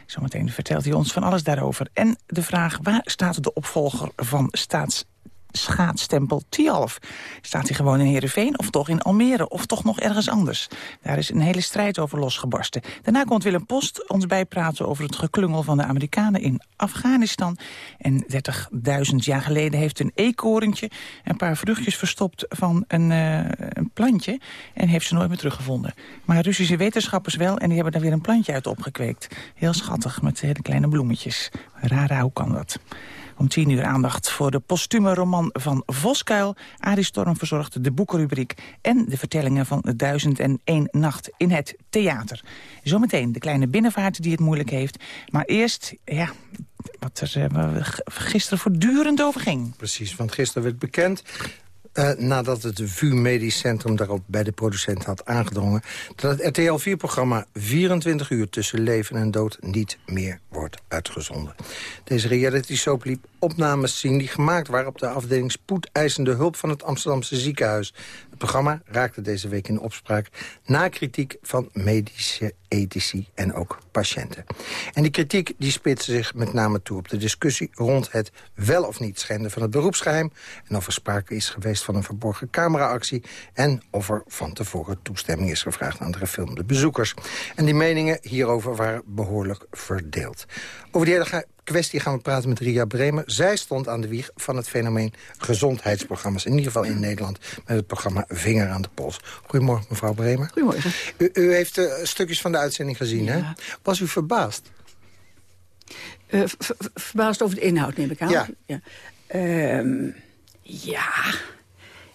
Zometeen vertelt hij ons van alles daarover. En de vraag, waar staat de opvolger van staats schaatsstempel Tialf. Staat hij gewoon in Heerenveen of toch in Almere of toch nog ergens anders? Daar is een hele strijd over losgebarsten. Daarna komt Willem Post ons bijpraten over het geklungel van de Amerikanen in Afghanistan. En 30.000 jaar geleden heeft een eekhoorntje een paar vruchtjes verstopt van een, uh, een plantje en heeft ze nooit meer teruggevonden. Maar Russische wetenschappers wel en die hebben daar weer een plantje uit opgekweekt. Heel schattig met hele kleine bloemetjes. Rara, hoe kan dat? Om tien uur aandacht voor de postume roman van Voskuil. Arie Storm verzorgt de boekenrubriek en de vertellingen van Duizend en één Nacht in het theater. Zometeen de kleine binnenvaart die het moeilijk heeft. Maar eerst, ja, wat er uh, gisteren voortdurend over ging. Precies, want gisteren werd bekend uh, nadat het VU Medisch Centrum daarop bij de producent had aangedrongen... dat het RTL 4-programma 24 uur tussen leven en dood niet meer wordt uitgezonden. Deze reality soap liep opnames zien die gemaakt waren... op de afdeling spoedeisende hulp van het Amsterdamse ziekenhuis. Programma raakte deze week in opspraak... na kritiek van medische ethici en ook patiënten. En die kritiek die spitste zich met name toe op de discussie... rond het wel of niet schenden van het beroepsgeheim... en of er sprake is geweest van een verborgen cameraactie... en of er van tevoren toestemming is gevraagd aan de gefilmde bezoekers. En die meningen hierover waren behoorlijk verdeeld. Over die hele kwestie gaan we praten met Ria Bremer. Zij stond aan de wieg van het fenomeen gezondheidsprogramma's. In ieder geval in Nederland met het programma Vinger aan de Pols. Goedemorgen, mevrouw Bremer. Goedemorgen. U, u heeft uh, stukjes van de uitzending gezien, ja. hè? Was u verbaasd? Uh, verbaasd over de inhoud, neem ik aan. Ja. Ja. Uh, ja.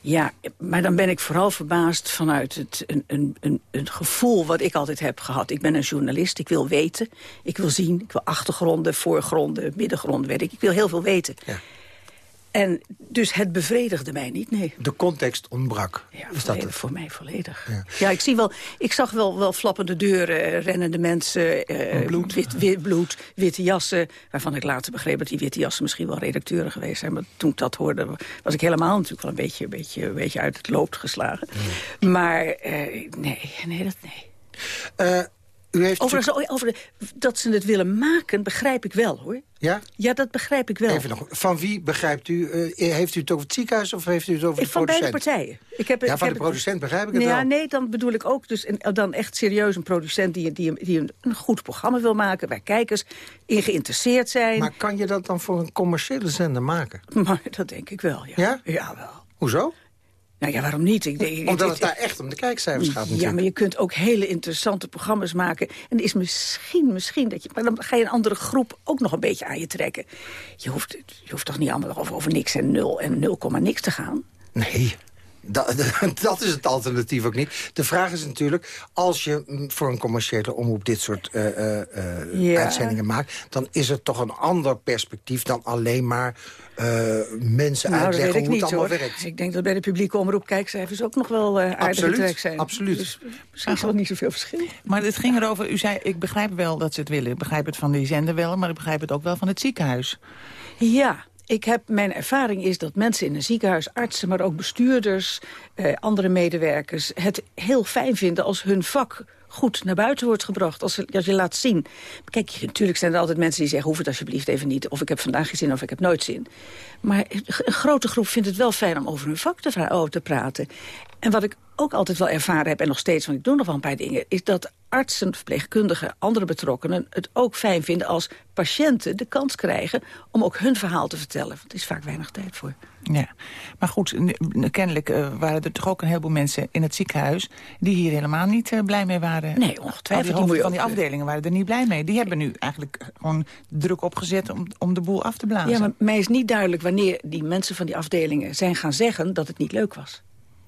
Ja, maar dan ben ik vooral verbaasd vanuit het, een, een, een, een, gevoel wat ik altijd heb gehad. Ik ben een journalist, ik wil weten, ik wil zien, ik wil achtergronden, voorgronden, middengronden, weet ik. Ik wil heel veel weten. Ja. En dus het bevredigde mij niet, nee. De context ontbrak. Ja, is dat voor mij volledig. Ja. Ja, ik, zie wel, ik zag wel, wel flappende deuren, rennende mensen, eh, bloed. Wit, wit bloed, witte jassen. Waarvan ik later begreep dat die witte jassen misschien wel redacteuren geweest zijn. Maar toen ik dat hoorde, was ik helemaal natuurlijk wel een beetje, een beetje, een beetje uit het loop geslagen. Maar eh, nee, nee, dat nee. Uh, u heeft Overigens, over de, dat ze het willen maken, begrijp ik wel, hoor. Ja? Ja, dat begrijp ik wel. Even nog, van wie begrijpt u? Uh, heeft u het over het ziekenhuis of heeft u het over de van producent? Van beide partijen. Ik heb, ja, ik van heb de producent begrijp ik het ja, wel. Nee, dan bedoel ik ook dus dan echt serieus een producent... die, die, die een, een goed programma wil maken, waar kijkers in geïnteresseerd zijn. Maar kan je dat dan voor een commerciële zender maken? [LAUGHS] Maar dat denk ik wel, ja. Ja? Ja, wel. Hoezo? Nou ja, waarom niet? Ik, ik, Omdat het daar echt om de kijkcijfers gaat natuurlijk. Ja, maar je kunt ook hele interessante programma's maken. En is misschien, misschien dat je... Maar dan ga je een andere groep ook nog een beetje aan je trekken. Je hoeft, je hoeft toch niet allemaal over, over niks en nul en nul komma niks te gaan? Nee, dat, [LAUGHS] dat, is het alternatief ook niet. De vraag is natuurlijk, als je voor een commerciële omroep dit soort uh, uh, ja. uitzendingen maakt... dan is het toch een ander perspectief dan alleen maar uh, mensen nou, uitleggen hoe niet, het allemaal hoor. werkt. Ik denk dat bij de publieke omroep kijkcijfers ook nog wel absoluut, trek zijn. Absoluut. Dus misschien zal het niet zoveel verschil. Maar het ging erover, u zei, ik begrijp wel dat ze het willen. Ik begrijp het van die zender wel, maar ik begrijp het ook wel van het ziekenhuis. Ja, ik heb, mijn ervaring is dat mensen in een ziekenhuis, artsen... maar ook bestuurders, eh, andere medewerkers... het heel fijn vinden als hun vak goed naar buiten wordt gebracht. Als, als je laat zien. Kijk, natuurlijk zijn er altijd mensen die zeggen... hoef het alsjeblieft even niet. Of ik heb vandaag geen zin of ik heb nooit zin. Maar een grote groep vindt het wel fijn om over hun vak te, over te praten. En wat ik ook altijd wel ervaren heb, en nog steeds, want ik doe nog wel een paar dingen... is dat artsen, verpleegkundigen, andere betrokkenen het ook fijn vinden... als patiënten de kans krijgen om ook hun verhaal te vertellen. Want er is vaak weinig tijd voor. Ja, maar goed, kennelijk uh, waren er toch ook een heleboel mensen in het ziekenhuis... die hier helemaal niet uh, blij mee waren. Nee, ongetwijfeld. Die, die, die van die afdelingen waren er niet blij mee. Die hebben nu eigenlijk gewoon druk opgezet om, om de boel af te blazen. Ja, maar mij is niet duidelijk wanneer die mensen van die afdelingen zijn gaan zeggen... dat het niet leuk was.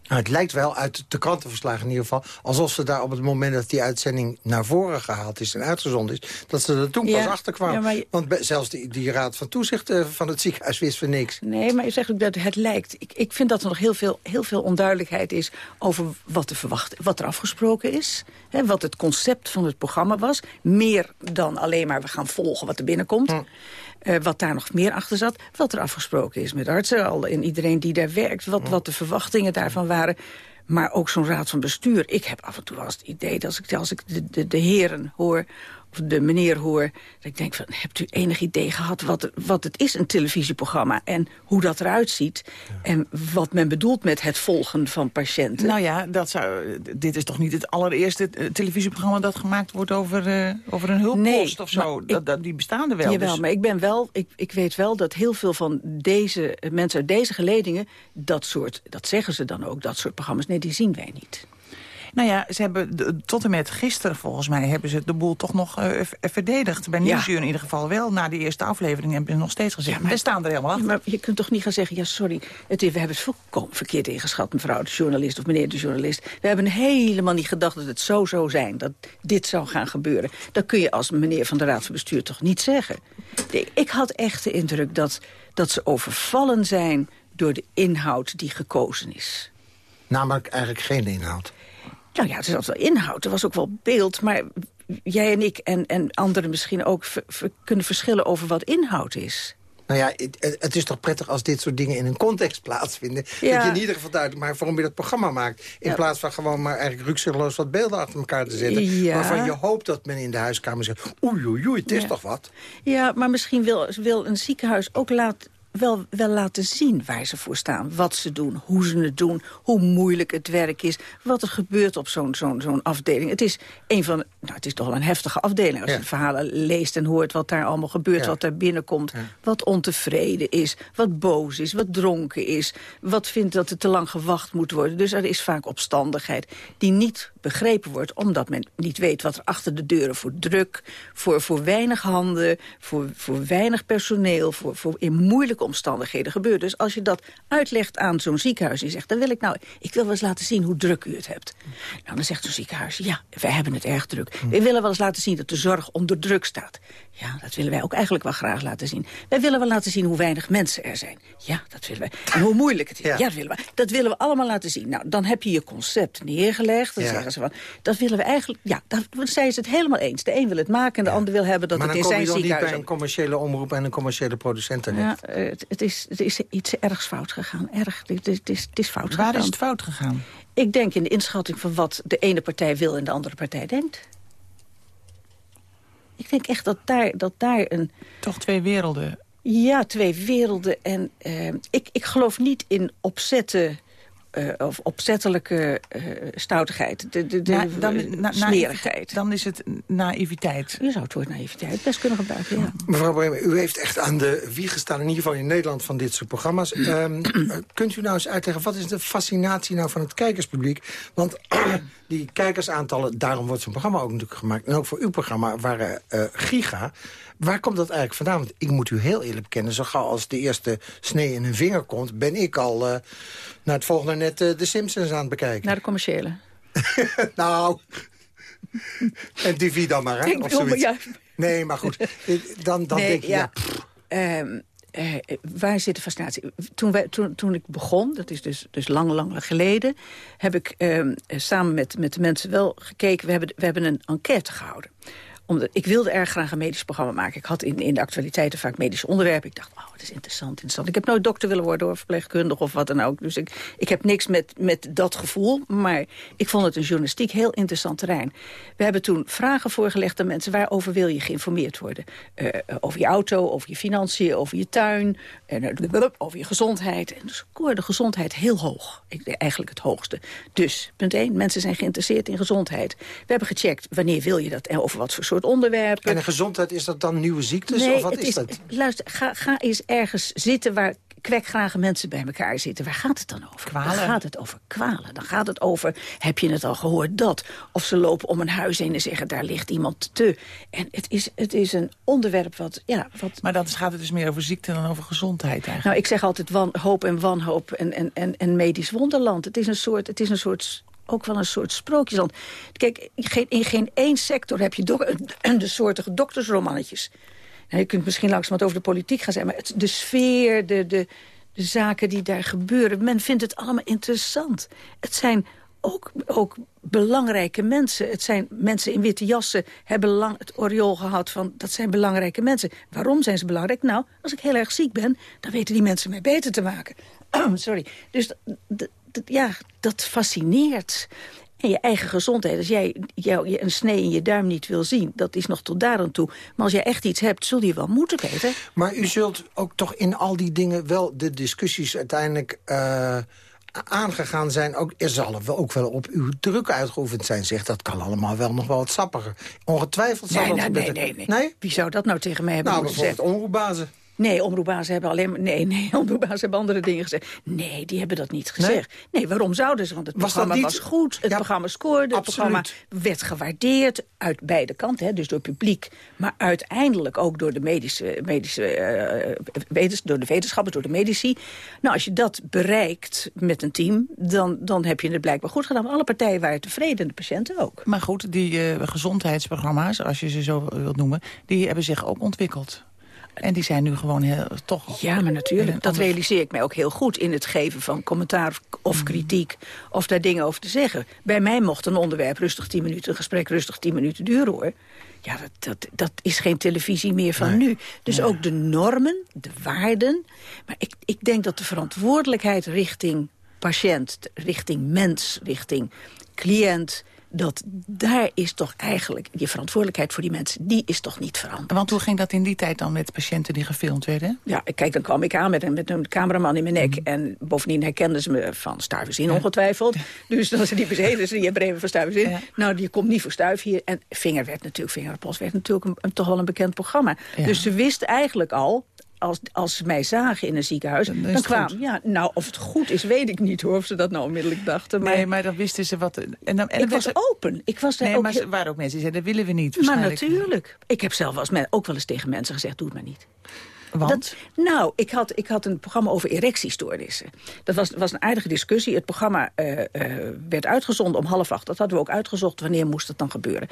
Nou, het lijkt wel uit de krantenverslagen in ieder geval... alsof ze daar op het moment dat die uitzending naar voren gehaald is... en uitgezonden is, dat ze er toen ja, pas achter kwamen. Ja. Want zelfs die, die raad van toezicht uh, van het ziekenhuis wist van niks. Nee, maar je zegt ook dat het lijkt. Ik, ik vind dat er nog heel veel, heel veel onduidelijkheid is... over wat, te verwachten, wat er afgesproken is. Hè, wat het concept van het programma was. Meer dan alleen maar we gaan volgen wat er binnenkomt. Hm. Uh, wat daar nog meer achter zat. Wat er afgesproken is met artsen al, en iedereen die daar werkt. Wat, wat de verwachtingen daarvan waren. Maar ook zo'n raad van bestuur. Ik heb af en toe wel eens het idee dat als ik, als ik de, de, de heren hoor de meneer hoor, dat ik denk van, hebt u enig idee gehad wat, wat het is, een televisieprogramma, en hoe dat eruit ziet, ja. en wat men bedoelt met het volgen van patiënten? Nou ja, dat zou, dit is toch niet het allereerste televisieprogramma dat gemaakt wordt over, uh, over een hulppost nee, of zo? Ik, dat, dat, die bestaan er wel. Jawel, dus. maar ik, ben wel, ik, ik weet wel dat heel veel van deze mensen uit deze geledingen, dat soort, dat zeggen ze dan ook, dat soort programma's, nee, die zien wij niet. Nou ja, ze hebben tot en met gisteren volgens mij... hebben ze de boel toch nog eh, verdedigd. Bij Nieuwsuur in ieder geval wel. Na de eerste aflevering hebben ze nog steeds gezegd... we staan er helemaal achter. Maar je kunt toch niet gaan zeggen, ja sorry, het, is- we hebben het volkomen verkeerd ingeschat, mevrouw de journalist of meneer de journalist. We hebben helemaal niet gedacht dat het zo zou zijn, dat dit zou gaan gebeuren. Dat kun je als meneer van de Raad van Bestuur toch niet zeggen. Nee, Ik had echt de indruk dat, dat ze overvallen zijn door de inhoud die gekozen is. Namelijk eigenlijk geen inhoud. Nou ja, er zat wel inhoud, er was ook wel beeld, maar jij en ik en, en anderen misschien ook kunnen verschillen over wat inhoud is. Nou ja, het, het is toch prettig als dit soort dingen in een context [LAUGHS] plaatsvinden. Ja. Dat je in ieder geval duidelijk maakt waarom je dat programma maakt. In Ja. plaats van gewoon maar eigenlijk rukzichtloos wat beelden achter elkaar te zetten. Ja. Waarvan je hoopt dat men in de huiskamer zegt... oei, oei, oei, het is toch wat? Ja, maar misschien wil, wil een ziekenhuis ook laat, wel, wel laten zien waar ze voor staan. Wat ze doen, hoe ze het doen, hoe moeilijk het werk is. Wat er gebeurt op zo'n zo'n zo'n afdeling. Het is, een van, nou, het is toch wel een heftige afdeling. Als Ja. je verhalen leest en hoort wat daar allemaal gebeurt. Ja. Wat daar binnenkomt. Wat ontevreden is. Wat boos is. Wat dronken is. Wat vindt dat er te lang gewacht moet worden. Dus er is vaak opstandigheid die niet begrepen wordt... omdat men niet weet wat er achter de deuren voor druk... voor, voor weinig handen, voor, voor weinig personeel... Voor, voor in moeilijke omstandigheden gebeurt. Dus als je dat uitlegt aan zo'n ziekenhuis... en je zegt, dan wil ik nou, ik wil wel eens laten zien hoe druk u het hebt. Nou, dan zegt zo'n ziekenhuis, ja, wij hebben het erg druk. We willen wel eens laten zien dat de zorg onder druk staat. Ja, dat willen wij ook eigenlijk wel graag laten zien. Wij willen wel laten zien hoe weinig mensen er zijn. Ja, dat willen wij. En hoe moeilijk het is. Ja, dat, willen we. dat willen we allemaal laten zien. Nou, dan heb je je concept neergelegd. Dan Ja. zeggen ze van, dat willen we eigenlijk... Ja, daar zijn ze het helemaal eens. De een wil het maken en de ander wil hebben dat maar het dan in kom je zijn toch niet bij ziekenhuis... een commerciële omroep en een commerciële producent terecht. Ja, eh, het, het, is, het is iets ergs fout gegaan. Erg. Het, is- het, is, het is fout Waar gegaan. is het fout gegaan? Ik denk in de inschatting van wat de ene partij wil en de andere partij denkt. Ik denk echt dat daar, dat daar een... Toch twee werelden. Ja, twee werelden. En eh, ik, ik geloof niet in opzetten... eh, of opzettelijke eh, stoutigheid. De, de, de Na- dan, na- smerigheid. Dan is het naïviteit. Je zou het woord naïviteit best kunnen gebruiken, ja. Mevrouw Bremer, u heeft echt aan de wieg gestaan, in ieder geval in Nederland, van dit soort programma's. [CLEARS THROAT] Ehm, eh, kunt u nou eens uitleggen, wat is de fascinatie nou van het kijkerspubliek? Want [CLEARS THROAT] die kijkersaantallen, daarom wordt zo'n programma ook natuurlijk gemaakt. En ook voor uw programma waren eh, giga. Waar komt dat eigenlijk vandaan? Want ik moet u heel eerlijk bekennen, zo gauw als de eerste snee in hun vinger komt... ben ik al eh, het volgende net eh, de Simpsons aan het bekijken. Naar de commerciële. [LAUGHS] nou, en TV dan maar, hè? Of zoiets. ja. Nee, maar goed, dan, dan Nee, denk je... ja Ehm, eh, waar zit de fascinatie? Toen, wij, toen, toen ik begon, dat is dus, dus lang, lang geleden... heb ik ehm, eh, samen met, met de mensen wel gekeken... We hebben, we hebben een enquête gehouden. Omdat, ik wilde erg graag een medisch programma maken. Ik had in, in de actualiteiten vaak medische onderwerpen. Ik dacht, oh, dat is interessant, interessant. Ik heb nooit dokter willen worden of verpleegkundige of wat dan ook. Dus ik, ik heb niks met, met dat gevoel. Maar ik vond het een journalistiek heel interessant terrein. We hebben toen vragen voorgelegd aan mensen... waarover wil je geïnformeerd worden? Eh, over je auto, over je financiën, over je tuin... en, eh, over je gezondheid. En dus scoorde gezondheid heel hoog. Ik, eigenlijk het hoogste. Dus, punt 1, mensen zijn geïnteresseerd in gezondheid. We hebben gecheckt wanneer wil je dat en over wat voor soort onderwerpen. En de gezondheid, is dat dan nieuwe ziektes? Nee, of wat het is, dat? Luister, ga, ga eens ergens zitten waar kwekgrage mensen bij elkaar zitten. Waar gaat het dan over? Kwalen. Dan gaat het over kwalen. Dan gaat het over, heb je het al gehoord, dat. Of ze lopen om een huis heen en zeggen, daar ligt iemand te. En het is, het is een onderwerp wat, ja, wat... Maar dan gaat het dus meer over ziekte dan over gezondheid eigenlijk. Nou, ik zeg altijd wan, hoop en wanhoop en, en, en, en medisch wonderland. Het is een soort, het is een soort ook wel een soort sprookjesland. Kijk, in geen, in geen één sector heb je de soortige doktersromannetjes. Nou, je kunt misschien langzamerhand over de politiek gaan zeggen... maar de sfeer, de, de, de zaken die daar gebeuren... men vindt het allemaal interessant. Het zijn ook, ook belangrijke mensen. Het zijn mensen in witte jassen, hebben lang het oriool gehad van... dat zijn belangrijke mensen. Waarom zijn ze belangrijk? Nou, als ik heel erg ziek ben, dan weten die mensen mij beter te maken. [CLEARS THROAT] Sorry. Dus ja, dat fascineert. En je eigen gezondheid. Als jij jou, je een snee in je duim niet wil zien, dat is nog tot daar aan toe. Maar als jij echt iets hebt, zul je wel moeten weten. Maar u zult ook toch in al die dingen wel de discussies uiteindelijk eh, aangegaan zijn. Ook, er zal wel ook wel op uw druk uitgeoefend zijn. Zegt dat kan allemaal wel nog wel wat sappiger. Ongetwijfeld zal Nee, dat... nee, nee, nee, nee. Wie zou dat nou tegen mij hebben Nou, moeten bijvoorbeeld omroepbazen. Nee, omroepbazen hebben alleen maar... Nee, nee, [LAUGHS] omroepbazen hebben andere dingen gezegd. Nee, die hebben dat niet gezegd. Nee, waarom zouden ze? Want het Was programma niet- was goed. Het programma scoorde. Het programma werd gewaardeerd uit beide kanten. Hè, dus door het publiek. Maar uiteindelijk ook door de medische... medische wetens, door de wetenschappers, door de medici. Nou, als je dat bereikt met een team... dan, dan heb je het blijkbaar goed gedaan. Alle partijen waren tevreden en de patiënten ook. Maar goed, die eh, gezondheidsprogramma's, als je ze zo wilt noemen... die hebben zich ook ontwikkeld. En die zijn nu gewoon heel, toch... Ja, maar natuurlijk. Dat realiseer ik mij ook heel goed in het geven van commentaar of- kritiek. Of daar dingen over te zeggen. Bij mij mocht een onderwerp rustig 10 minuten, een gesprek rustig 10 minuten duren hoor. Ja, dat, dat, dat is geen televisie meer van nu. Dus ook de normen, de waarden. Maar ik, ik denk dat de verantwoordelijkheid richting patiënt, richting mens, richting cliënt dat daar is toch eigenlijk je verantwoordelijkheid voor die mensen, die is toch niet veranderd. Want hoe ging dat in die tijd dan met patiënten die gefilmd werden? Ja, kijk, dan kwam ik aan met een, met een cameraman in mijn nek. Mhm. En bovendien herkenden ze me van Stuyvesant ongetwijfeld. [LAUGHS] Dus dan ze die bezeten, ze die Bremen van Stuyvesant. Nou, die komt niet voor Stuif hier. En Vinger werd natuurlijk, Vingerpost werd natuurlijk een, een- toch wel een bekend programma. Ja. Dus ze wisten eigenlijk al... Als, als ze mij zagen in een ziekenhuis, Dan dan, kwamen... Ja, nou, of het goed is, weet ik niet hoor. Of ze dat nou onmiddellijk dachten. Maar nee, maar dan wisten ze wat... En dan, en ik was open. Ik was daar Nee, ook maar waren ook mensen die zeiden, dat willen we niet. maar natuurlijk. Ik heb zelf als men, ook wel eens tegen mensen gezegd, doe het maar niet. Want? Dat, nou, ik had, ik had een programma over erectiestoornissen. Dat was, was een aardige discussie. Het programma eh, eh, werd uitgezonden om half acht. Dat hadden we ook uitgezocht. Wanneer moest het dan gebeuren?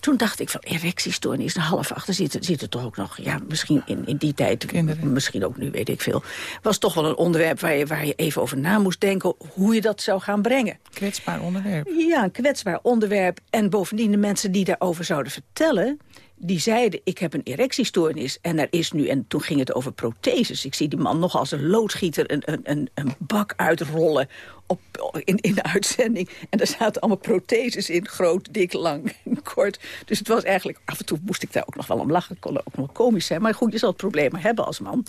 Toen dacht ik van erectiestoornissen, half acht. Er zitten, zitten toch ook nog, ja, misschien in, in die tijd, misschien ook nu, weet ik veel. Was toch wel een onderwerp waar je, waar je even over na moest denken. Hoe je dat zou gaan brengen. Kwetsbaar onderwerp. Ja, een kwetsbaar onderwerp. En bovendien de mensen die daarover zouden vertellen... die zeiden, ik heb een erectiestoornis en er is nu... en toen ging het over protheses. Ik zie die man nog als een loodgieter een, een, een, een bak uitrollen op, in, in de uitzending. En daar zaten allemaal protheses in, groot, dik, lang en kort. Dus het was eigenlijk, af en toe moest ik daar ook nog wel om lachen. kon ook nog komisch zijn. Maar goed, je zal het probleem maar hebben als man.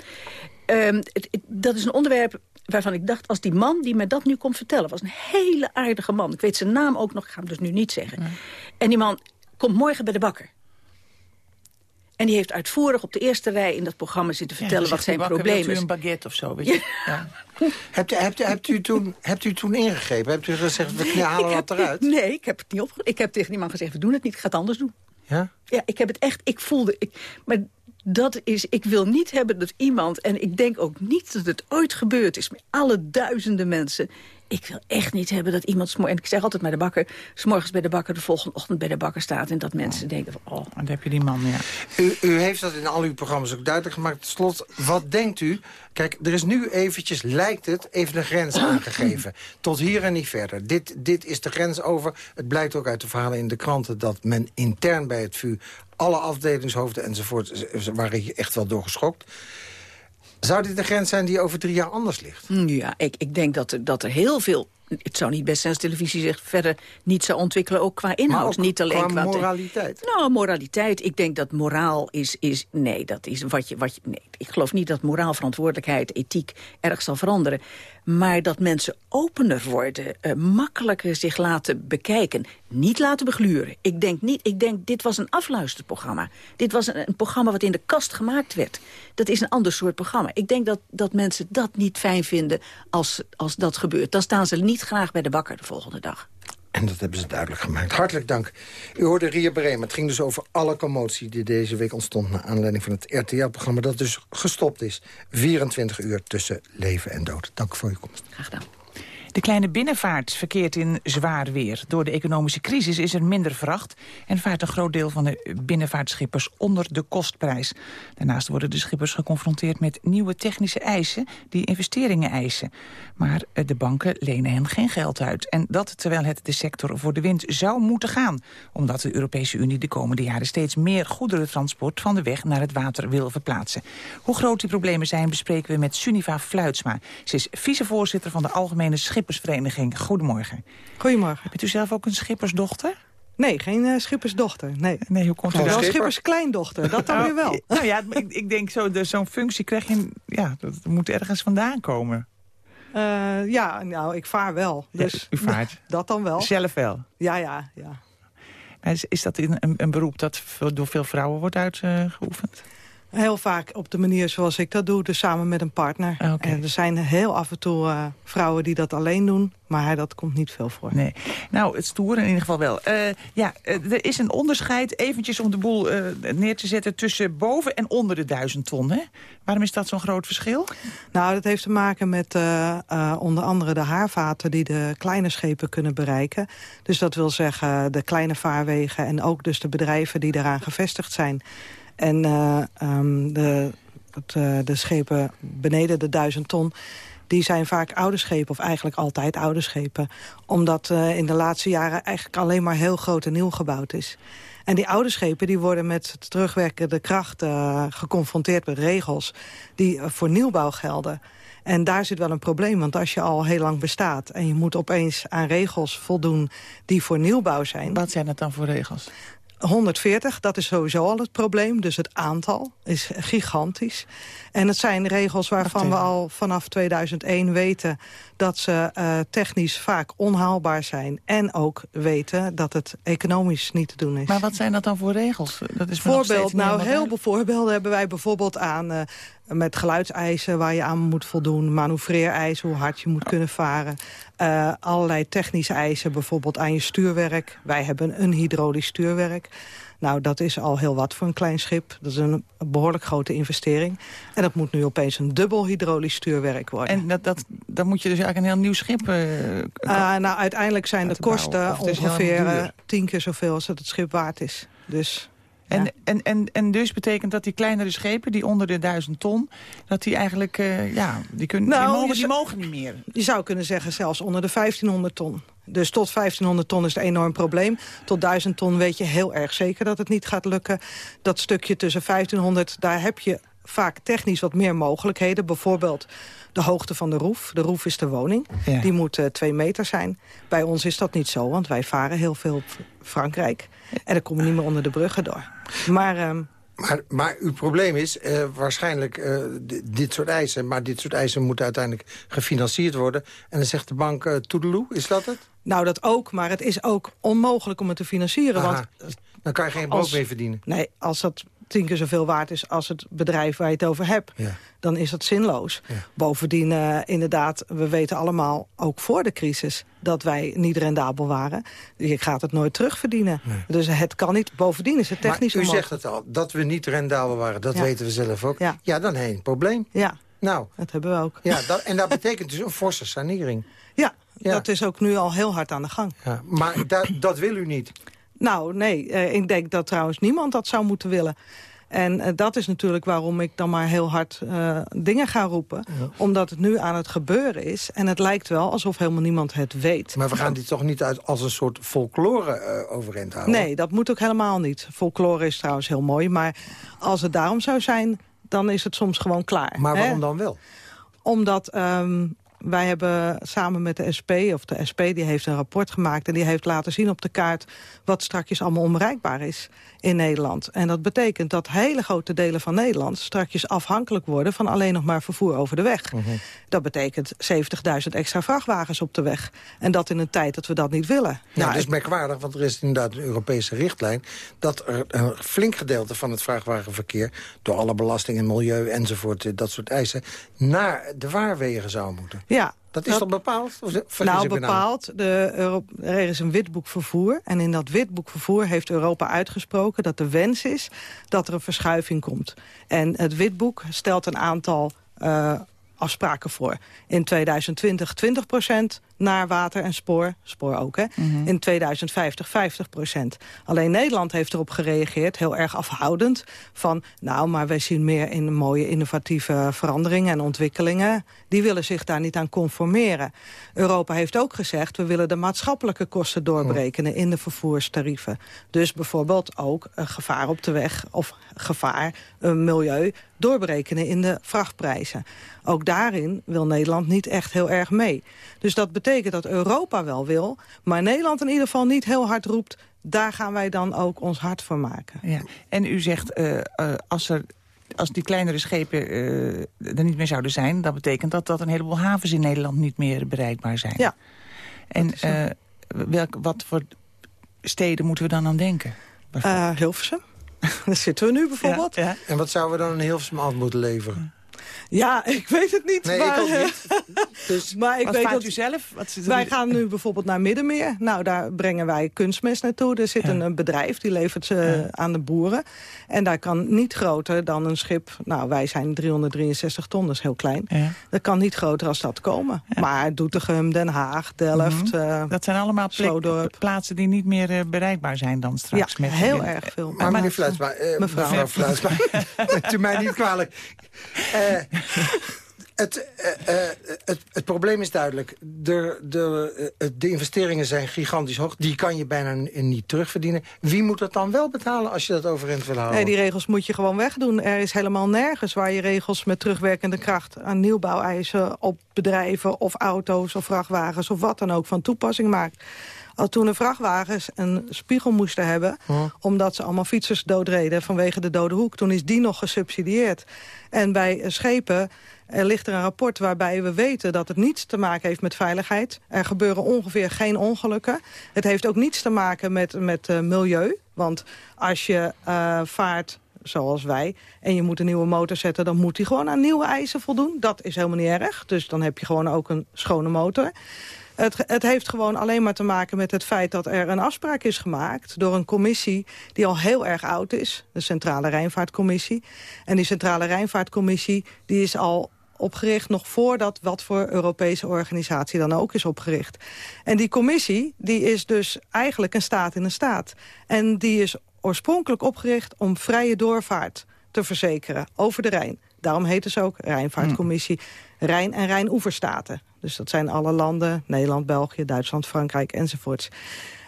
Ehm, het- het- dat is een onderwerp waarvan ik dacht... als die man die me dat nu komt vertellen... was een hele aardige man. Ik weet zijn naam ook nog, ik ga hem dus nu niet zeggen. En die man komt morgen bij de bakker. En die heeft uitvoerig op de eerste rij in dat programma zitten vertellen... wat zijn probleem wilt is. u een baguette of zo, weet je? Ja. [LAUGHS] Hebt, u- hebt, u- hebt, u toen, hebt u toen ingegrepen? Hebt u gezegd, we halen wat eruit? [LAUGHS] Nee, ik heb het niet opge... Ik heb tegen die man gezegd, we doen het niet, ik ga het anders doen. Ja? Ja, ik heb het echt, ik voelde... Ik, maar dat is, ik wil niet hebben dat iemand... en ik denk ook niet dat het ooit gebeurd is... met alle duizenden mensen... Ik wil echt niet hebben dat iemand... En ik zeg altijd bij de bakker... s morgens bij de bakker, de volgende ochtend bij de bakker staat... en dat mensen denken van... Oh, Dan heb je die man, ja. U, u heeft dat in al uw programma's ook duidelijk gemaakt. Tot slot, wat denkt u? Kijk, er is nu eventjes, lijkt het, even een grens [CLEARS THROAT] aangegeven. Tot hier en niet verder. Dit, dit is de grens over. Het blijkt ook uit de verhalen in de kranten... dat men intern bij het VU alle afdelingshoofden enzovoort... ze- ze waren hier echt wel door geschokt. Zou dit de grens zijn die over drie jaar anders ligt? Ja, ik, ik denk dat dat er heel veel... Het zou niet best zijn als televisie zich verder niet zou ontwikkelen... ook qua inhoud, Maar ook niet alleen qua qua... te- moraliteit. Nou, moraliteit. Ik denk dat moraal is... is nee, dat is wat je, wat je... Nee, ik geloof niet dat moraal, verantwoordelijkheid, ethiek erg zal veranderen. Maar dat mensen opener worden, eh, makkelijker zich laten bekijken. Niet laten begluren. Ik denk, niet, ik denk, dit was een afluisterprogramma. Dit was een, een programma wat in de kast gemaakt werd. Dat is een ander soort programma. Ik denk dat, dat mensen dat niet fijn vinden als, als dat gebeurt. Dan staan ze niet graag bij de bakker de volgende dag. En dat hebben ze duidelijk gemaakt. Hartelijk dank. U hoorde Ria Bremen. Het ging dus over alle commotie die deze week ontstond... naar aanleiding van het RTL-programma dat dus gestopt is. 24 uur tussen leven en dood. Dank voor uw komst. Graag gedaan. De kleine binnenvaart verkeert in zwaar weer. Door de economische crisis is er minder vracht... en vaart een groot deel van de binnenvaartschippers onder de kostprijs. Daarnaast worden de schippers geconfronteerd met nieuwe technische eisen... die investeringen eisen. Maar eh, de banken lenen hen geen geld uit. En dat terwijl het de sector voor de wind zou moeten gaan. Omdat de Europese Unie de komende jaren... steeds meer goederentransport van de weg naar het water wil verplaatsen. Hoe groot die problemen zijn bespreken we met Suniva Fluitsma. Ze is vicevoorzitter van de Algemene Schippersvereniging. Goedemorgen. Goedemorgen. Bent u zelf ook een schippersdochter? Nee, geen eh, schippersdochter. Nee. Nee, hoe komt u Wel schipperskleindochter, dat dan Nou, weer wel. [LAUGHS] Nou ja, ik, ik denk zo, de- zo'n functie krijg je... Ja, dat moet ergens vandaan komen. Eh, ja, nou, ik vaar wel. Ja, Dus u vaart. [LAUGHS] dat dan wel. Zelf wel. Ja, ja, ja. Is, is dat een, een, een beroep dat door veel vrouwen wordt uitgeoefend? Heel vaak op de manier zoals ik dat doe, dus samen met een partner. Ah. En er zijn heel af en toe eh, vrouwen die dat alleen doen, maar dat komt niet veel voor. Nee. Nou, het stoer in ieder geval wel. Eh, ja, eh, er is een onderscheid, eventjes om de boel neer te zetten... tussen boven en onder de duizend ton, hè? Waarom is dat zo'n groot verschil? Nou, dat heeft te maken met onder andere de haarvaten die de kleine schepen kunnen bereiken. Dus dat wil zeggen de kleine vaarwegen en ook dus de bedrijven die daaraan gevestigd zijn. En eh, ehm, de, eh, de schepen beneden de duizend ton... die zijn vaak oude schepen, of eigenlijk altijd oude schepen. Omdat eh, in de laatste jaren eigenlijk alleen maar heel groot en nieuw gebouwd is. En die oude schepen die worden met terugwerkende kracht geconfronteerd met regels... die voor nieuwbouw gelden. En daar zit wel een probleem, want als je al heel lang bestaat... en je moet opeens aan regels voldoen die voor nieuwbouw zijn... Wat zijn dat dan voor regels? 140, dat is sowieso al het probleem. Dus het aantal is gigantisch. En het zijn regels waarvan we al vanaf 2001 weten... dat ze eh, technisch vaak onhaalbaar zijn. En ook weten dat het economisch niet te doen is. Maar wat zijn dat dan voor regels? Dat is Voorbeeld, nou, heel veel voorbeelden hebben wij bijvoorbeeld aan... eh, met geluidseisen waar je aan moet voldoen. Manoeuvreereisen, hoe hard je moet kunnen varen. Eh, allerlei technische eisen, bijvoorbeeld aan je stuurwerk. Wij hebben een hydraulisch stuurwerk. Nou, dat is al heel wat voor een klein schip. Dat is een behoorlijk grote investering. En dat moet nu opeens een dubbel hydraulisch stuurwerk worden. En dat, dat, dan moet je dus eigenlijk een heel nieuw schip... Ah, nou, uiteindelijk zijn de kosten ongeveer tien keer zoveel als dat het schip waard is. Dus... En, en, en, en dus betekent dat die kleinere schepen, die onder de duizend ton... dat die eigenlijk, eh, ja, die, kunnen, die, Nou, mogen, die niet meer. Je zou kunnen zeggen zelfs onder de 1500 ton. Dus tot 1500 ton is het een enorm probleem. Tot 1000 ton weet je heel erg zeker dat het niet gaat lukken. Dat stukje tussen 1500, daar heb je vaak technisch wat meer mogelijkheden. Bijvoorbeeld de hoogte van de roef. De roef is de woning. Ja. Die moet eh, twee meter zijn. Bij ons is dat niet zo, want wij varen heel veel op Frankrijk. En dan kom je niet meer onder de bruggen door. Maar... ehm, Maar, maar uw probleem is eh, waarschijnlijk eh, di- dit soort eisen. Maar dit soort eisen moeten uiteindelijk gefinancierd worden. En dan zegt de bank uh, toedeloe, is dat het? Nou, dat ook, maar het is ook onmogelijk om het te financieren. Aha. Want Dan kan je geen brood meer verdienen. Nee, als dat tien keer zoveel waard is als het bedrijf waar je het over hebt... Ja. dan is dat zinloos. Bovendien, eh, inderdaad, we weten allemaal, ook voor de crisis... dat wij niet rendabel waren. Je gaat het nooit terugverdienen. Dus het kan niet. Bovendien is het technisch maar u zegt het al, dat we niet rendabel waren. Dat Ja. weten we zelf ook. Ja, dan heb je een probleem. Ja, Nou, dat hebben we ook. ja, dat, en dat betekent dus een forse sanering. Ja, dat is ook nu al heel hard aan de gang. Ja, maar da- dat wil u niet. Nou, nee, eh, ik denk dat trouwens niemand dat zou moeten willen. En eh, dat is natuurlijk waarom ik dan maar heel hard eh, dingen ga roepen. Omdat het nu aan het gebeuren is. En het lijkt wel alsof helemaal niemand het weet. Maar we gaan dit toch niet uit als een soort folklore eh, overeind houden? Nee, dat moet ook helemaal niet. Folklore is trouwens heel mooi. Maar als het daarom zou zijn, dan is het soms gewoon klaar. Maar hè? waarom dan wel? Omdat ehm, wij hebben samen met de SP, of de SP die heeft een rapport gemaakt... en die heeft laten zien op de kaart wat strakjes allemaal onbereikbaar is in Nederland. En dat betekent dat hele grote delen van Nederland strakjes afhankelijk worden... van alleen nog maar vervoer over de weg. Mhm. Dat betekent 70.000 extra vrachtwagens op de weg. En dat in een tijd dat we dat niet willen. Ja, Nou, dat is merkwaardig, want er is inderdaad een Europese richtlijn... dat er een flink gedeelte van het vrachtwagenverkeer... door alle belasting en milieu enzovoort, eh, dat soort eisen... naar de vaarwegen zou moeten. Ja, Dat is toch bepaald? Nou, bepaald. De Euro er is een witboek vervoer. En in dat witboek vervoer heeft Europa uitgesproken dat de wens is dat er een verschuiving komt. En het witboek stelt een aantal eh, afspraken voor. In 2020 20% naar water en spoor. Spoor ook, hè? Mhm. In 2050 50% Alleen Nederland heeft erop gereageerd, heel erg afhoudend... van, nou, maar wij zien meer in mooie innovatieve veranderingen en ontwikkelingen. Die willen zich daar niet aan conformeren. Europa heeft ook gezegd, we willen de maatschappelijke kosten doorberekenen... in de vervoerstarieven. Dus bijvoorbeeld ook een gevaar op de weg of gevaar, een milieu... doorberekenen in de vrachtprijzen. Ook daarin wil Nederland niet echt heel erg mee. Dus dat betekent dat Europa wel wil, maar Nederland in ieder geval niet heel hard roept... daar gaan wij dan ook ons hart voor maken. Ja. En u zegt, eh, eh, als, er, als die kleinere schepen eh, er niet meer zouden zijn... dat betekent dat dat een heleboel havens in Nederland niet meer bereikbaar zijn. Ja. En eh, welk, wat voor steden moeten we dan aan denken? Eh Hilversum. [LAUGHS] Daar zitten we nu bijvoorbeeld. Ja, En wat zouden we dan in Hilversum af moeten leveren? Ja, ik weet het niet. Nee, maar, ik ook niet. Dus, [LAUGHS] maar ik Wat weet dat, u zelf? Wat zit er wij nu- gaan nu bijvoorbeeld naar Middenmeer. Nou, daar brengen wij kunstmest naartoe. Er zit een, een bedrijf, die levert ze aan de boeren. En daar kan niet groter dan een schip... Nou, wij zijn 363 ton, dat is heel klein. Dat kan niet groter als dat komen. Maar Doetinchem, Den Haag, Delft... eh, Dat zijn allemaal plek- plaatsen die niet meer eh, bereikbaar zijn dan straks. Ja, met heel erg veel. Maar, meneer Fluitsma, eh, Mevrouw. mevrouw Fluitsma, [LAUGHS] [LAUGHS] u mij niet kwalijk. Eh, het, eh, eh, het, het probleem is duidelijk. De, de, de investeringen zijn gigantisch hoog. Die kan je bijna niet terugverdienen. Wie moet dat dan wel betalen als je dat overeind wil houden? Nee, die regels moet je gewoon wegdoen. Er is helemaal nergens waar je regels met terugwerkende kracht... aan nieuwbouweisen op bedrijven of auto's of vrachtwagens... of wat dan ook van toepassing maakt. Al toen de vrachtwagens een spiegel moesten hebben... omdat ze allemaal fietsers doodreden vanwege de dode hoek... toen is die nog gesubsidieerd. En bij schepen er ligt er een rapport waarbij we weten dat het niets te maken heeft met veiligheid. Er gebeuren ongeveer geen ongelukken. Het heeft ook niets te maken met, met eh, milieu. Want als je eh, vaart zoals wij, en je moet een nieuwe motor zetten... dan moet die gewoon aan nieuwe eisen voldoen. Dat is helemaal niet erg. Dus dan heb je gewoon ook een schone motor. Het, het heeft gewoon alleen maar te maken met het feit dat er een afspraak is gemaakt... door een commissie die al heel erg oud is, de Centrale Rijnvaartcommissie. En die Centrale Rijnvaartcommissie die is al opgericht nog voordat wat voor Europese organisatie dan ook is opgericht. En die commissie die is dus eigenlijk een staat in een staat. En die is oorspronkelijk opgericht om vrije doorvaart te verzekeren over de Rijn. Daarom heet ze ook Rijnvaartcommissie Rijn- en Rijnoeverstaten. Dus dat zijn alle landen, Nederland, België, Duitsland, Frankrijk enzovoorts.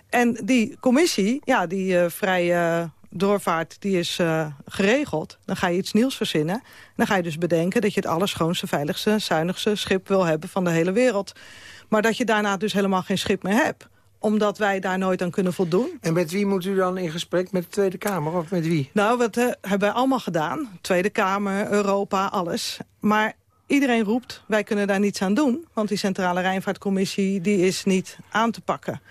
En die commissie, ja, die eh, vrije doorvaart, die is eh, geregeld. Dan ga je iets nieuws verzinnen. Dan ga je dus bedenken dat je het allerschoonste, veiligste, zuinigste schip wil hebben van de hele wereld. Maar dat je daarna dus helemaal geen schip meer hebt omdat wij daar nooit aan kunnen voldoen. En met wie moet u dan in gesprek? Met de Tweede Kamer of met wie? Nou, wat eh, hebben wij allemaal gedaan. Tweede Kamer, Europa, alles. Maar iedereen roept, wij kunnen daar niets aan doen. Want die Centrale Rijnvaartcommissie die is niet aan te pakken.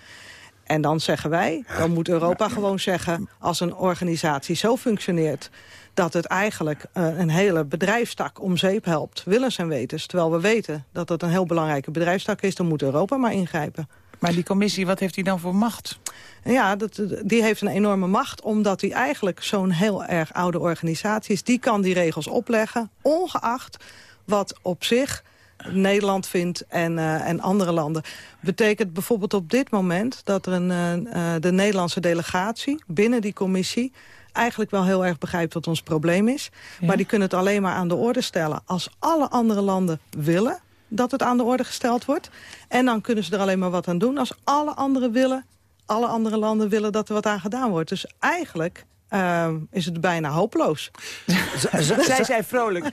En dan zeggen wij, dan moet Europa gewoon zeggen... als een organisatie zo functioneert dat het eigenlijk uh, een hele bedrijfstak om zeep helpt. Willens en wetens. Terwijl we weten dat dat een heel belangrijke bedrijfstak is... dan moet Europa maar ingrijpen. Maar die commissie, wat heeft die dan voor macht? Ja, dat, die heeft een enorme macht, omdat die eigenlijk zo'n heel erg oude organisatie is. Die kan die regels opleggen, ongeacht wat op zich Nederland vindt en, uh, en andere landen. Betekent bijvoorbeeld op dit moment dat er een, uh, de Nederlandse delegatie binnen die commissie eigenlijk wel heel erg begrijpt wat ons probleem is. Ja. Maar die kunnen het alleen maar aan de orde stellen als alle andere landen willen dat het aan de orde gesteld wordt. En dan kunnen ze er alleen maar wat aan doen als alle anderen willen, alle andere landen willen dat er wat aan gedaan wordt. Dus eigenlijk uh, is het bijna hopeloos. [LAUGHS] Zij zijn vrolijk.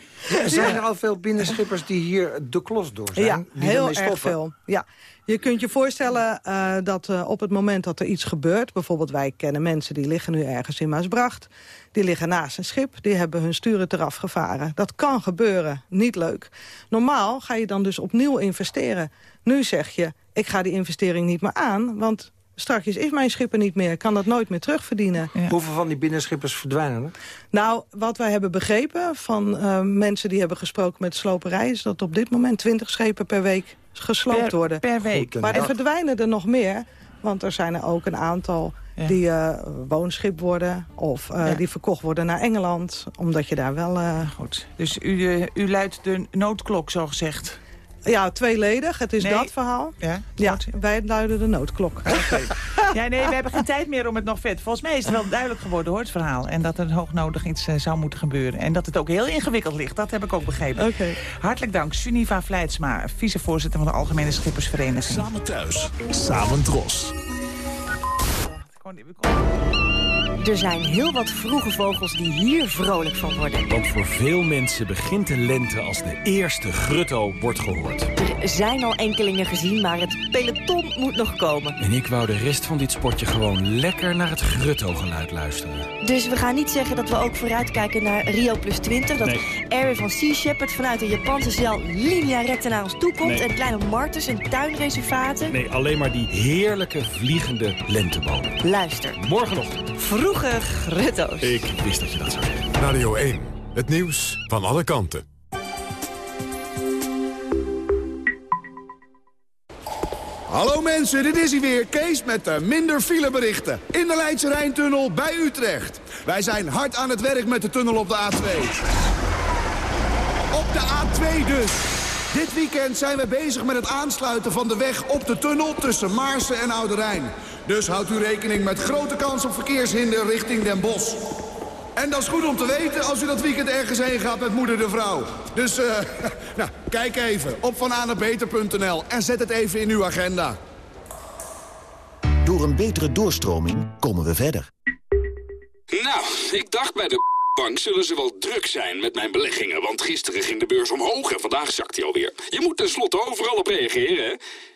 Zijn er al veel binnenschippers die hier de klos door zijn? Ja, heel erg veel. Ja. Je kunt je voorstellen uh, dat uh, op het moment dat er iets gebeurt... bijvoorbeeld wij kennen mensen die liggen nu ergens in Maasbracht... die liggen naast een schip, die hebben hun sturen eraf gevaren. Dat kan gebeuren, niet leuk. Normaal ga je dan dus opnieuw investeren. Nu zeg je, ik ga die investering niet meer aan... want Straks is mijn schip er niet meer, kan dat nooit meer terugverdienen. Ja. Hoeveel van die binnenschippers verdwijnen er? Nou, wat wij hebben begrepen van uh, mensen die hebben gesproken met sloperij... is dat op dit moment 20 schepen per week gesloopt per, worden. Per week. Goed, maar er verdwijnen er nog meer, want er zijn er ook een aantal... Ja. die uh, woonschip worden of uh, ja. die verkocht worden naar Engeland. Omdat je daar wel... Uh... Goed, dus u, u luidt de noodklok, zo gezegd. Ja, tweeledig. Het is nee. dat verhaal. Ja, ja wij luiden de noodklok. Okay. [LAUGHS] ja, nee, we hebben geen tijd meer om het nog vet. Volgens mij is het wel duidelijk geworden, hoor, het verhaal. En dat er hoognodig iets uh, zou moeten gebeuren. En dat het ook heel ingewikkeld ligt. Dat heb ik ook begrepen. Okay. Hartelijk dank, Suniva Vlijtsma, vicevoorzitter van de Algemene Schippersvereniging. Samen thuis, samen dros. Er zijn heel wat vroege vogels die hier vrolijk van worden. Want voor veel mensen begint de lente als de eerste grutto wordt gehoord. Er zijn al enkelingen gezien, maar het peloton moet nog komen. En ik wou de rest van dit sportje gewoon lekker naar het grutto-geluid luisteren. Dus we gaan niet zeggen dat we ook vooruitkijken naar Rio Plus 20. Dat Nee. Airway van Sea Shepherd vanuit de Japanse zeil linea recta naar ons toe komt. Nee. En kleine martens en tuinreservaten. Nee, alleen maar die heerlijke vliegende lentebomen. Luister. Morgenochtend. Vroege grutto's. Ik wist dat je dat zou zeggen. Radio 1. Het nieuws van alle kanten. Hallo mensen, dit is hij weer, Kees met de minder fileberichten. In de Leidse Rijntunnel bij Utrecht. Wij zijn hard aan het werk met de tunnel op de A2. Op de A2 dus. Dit weekend zijn we bezig met het aansluiten van de weg op de tunnel tussen Maarsen en Oude Rijn. Dus houdt u rekening met grote kans op verkeershinder richting Den Bosch. En dat is goed om te weten als u dat weekend ergens heen gaat met moeder de vrouw. Dus eh, [LAUGHS] nou, kijk even op vananabeter.nl en zet het even in uw agenda. Door een betere doorstroming komen we verder. Nou, ik dacht bij de bank zullen ze wel druk zijn met mijn beleggingen. Want gisteren ging de beurs omhoog en vandaag zakt hij alweer. Je moet tenslotte overal op reageren, hè?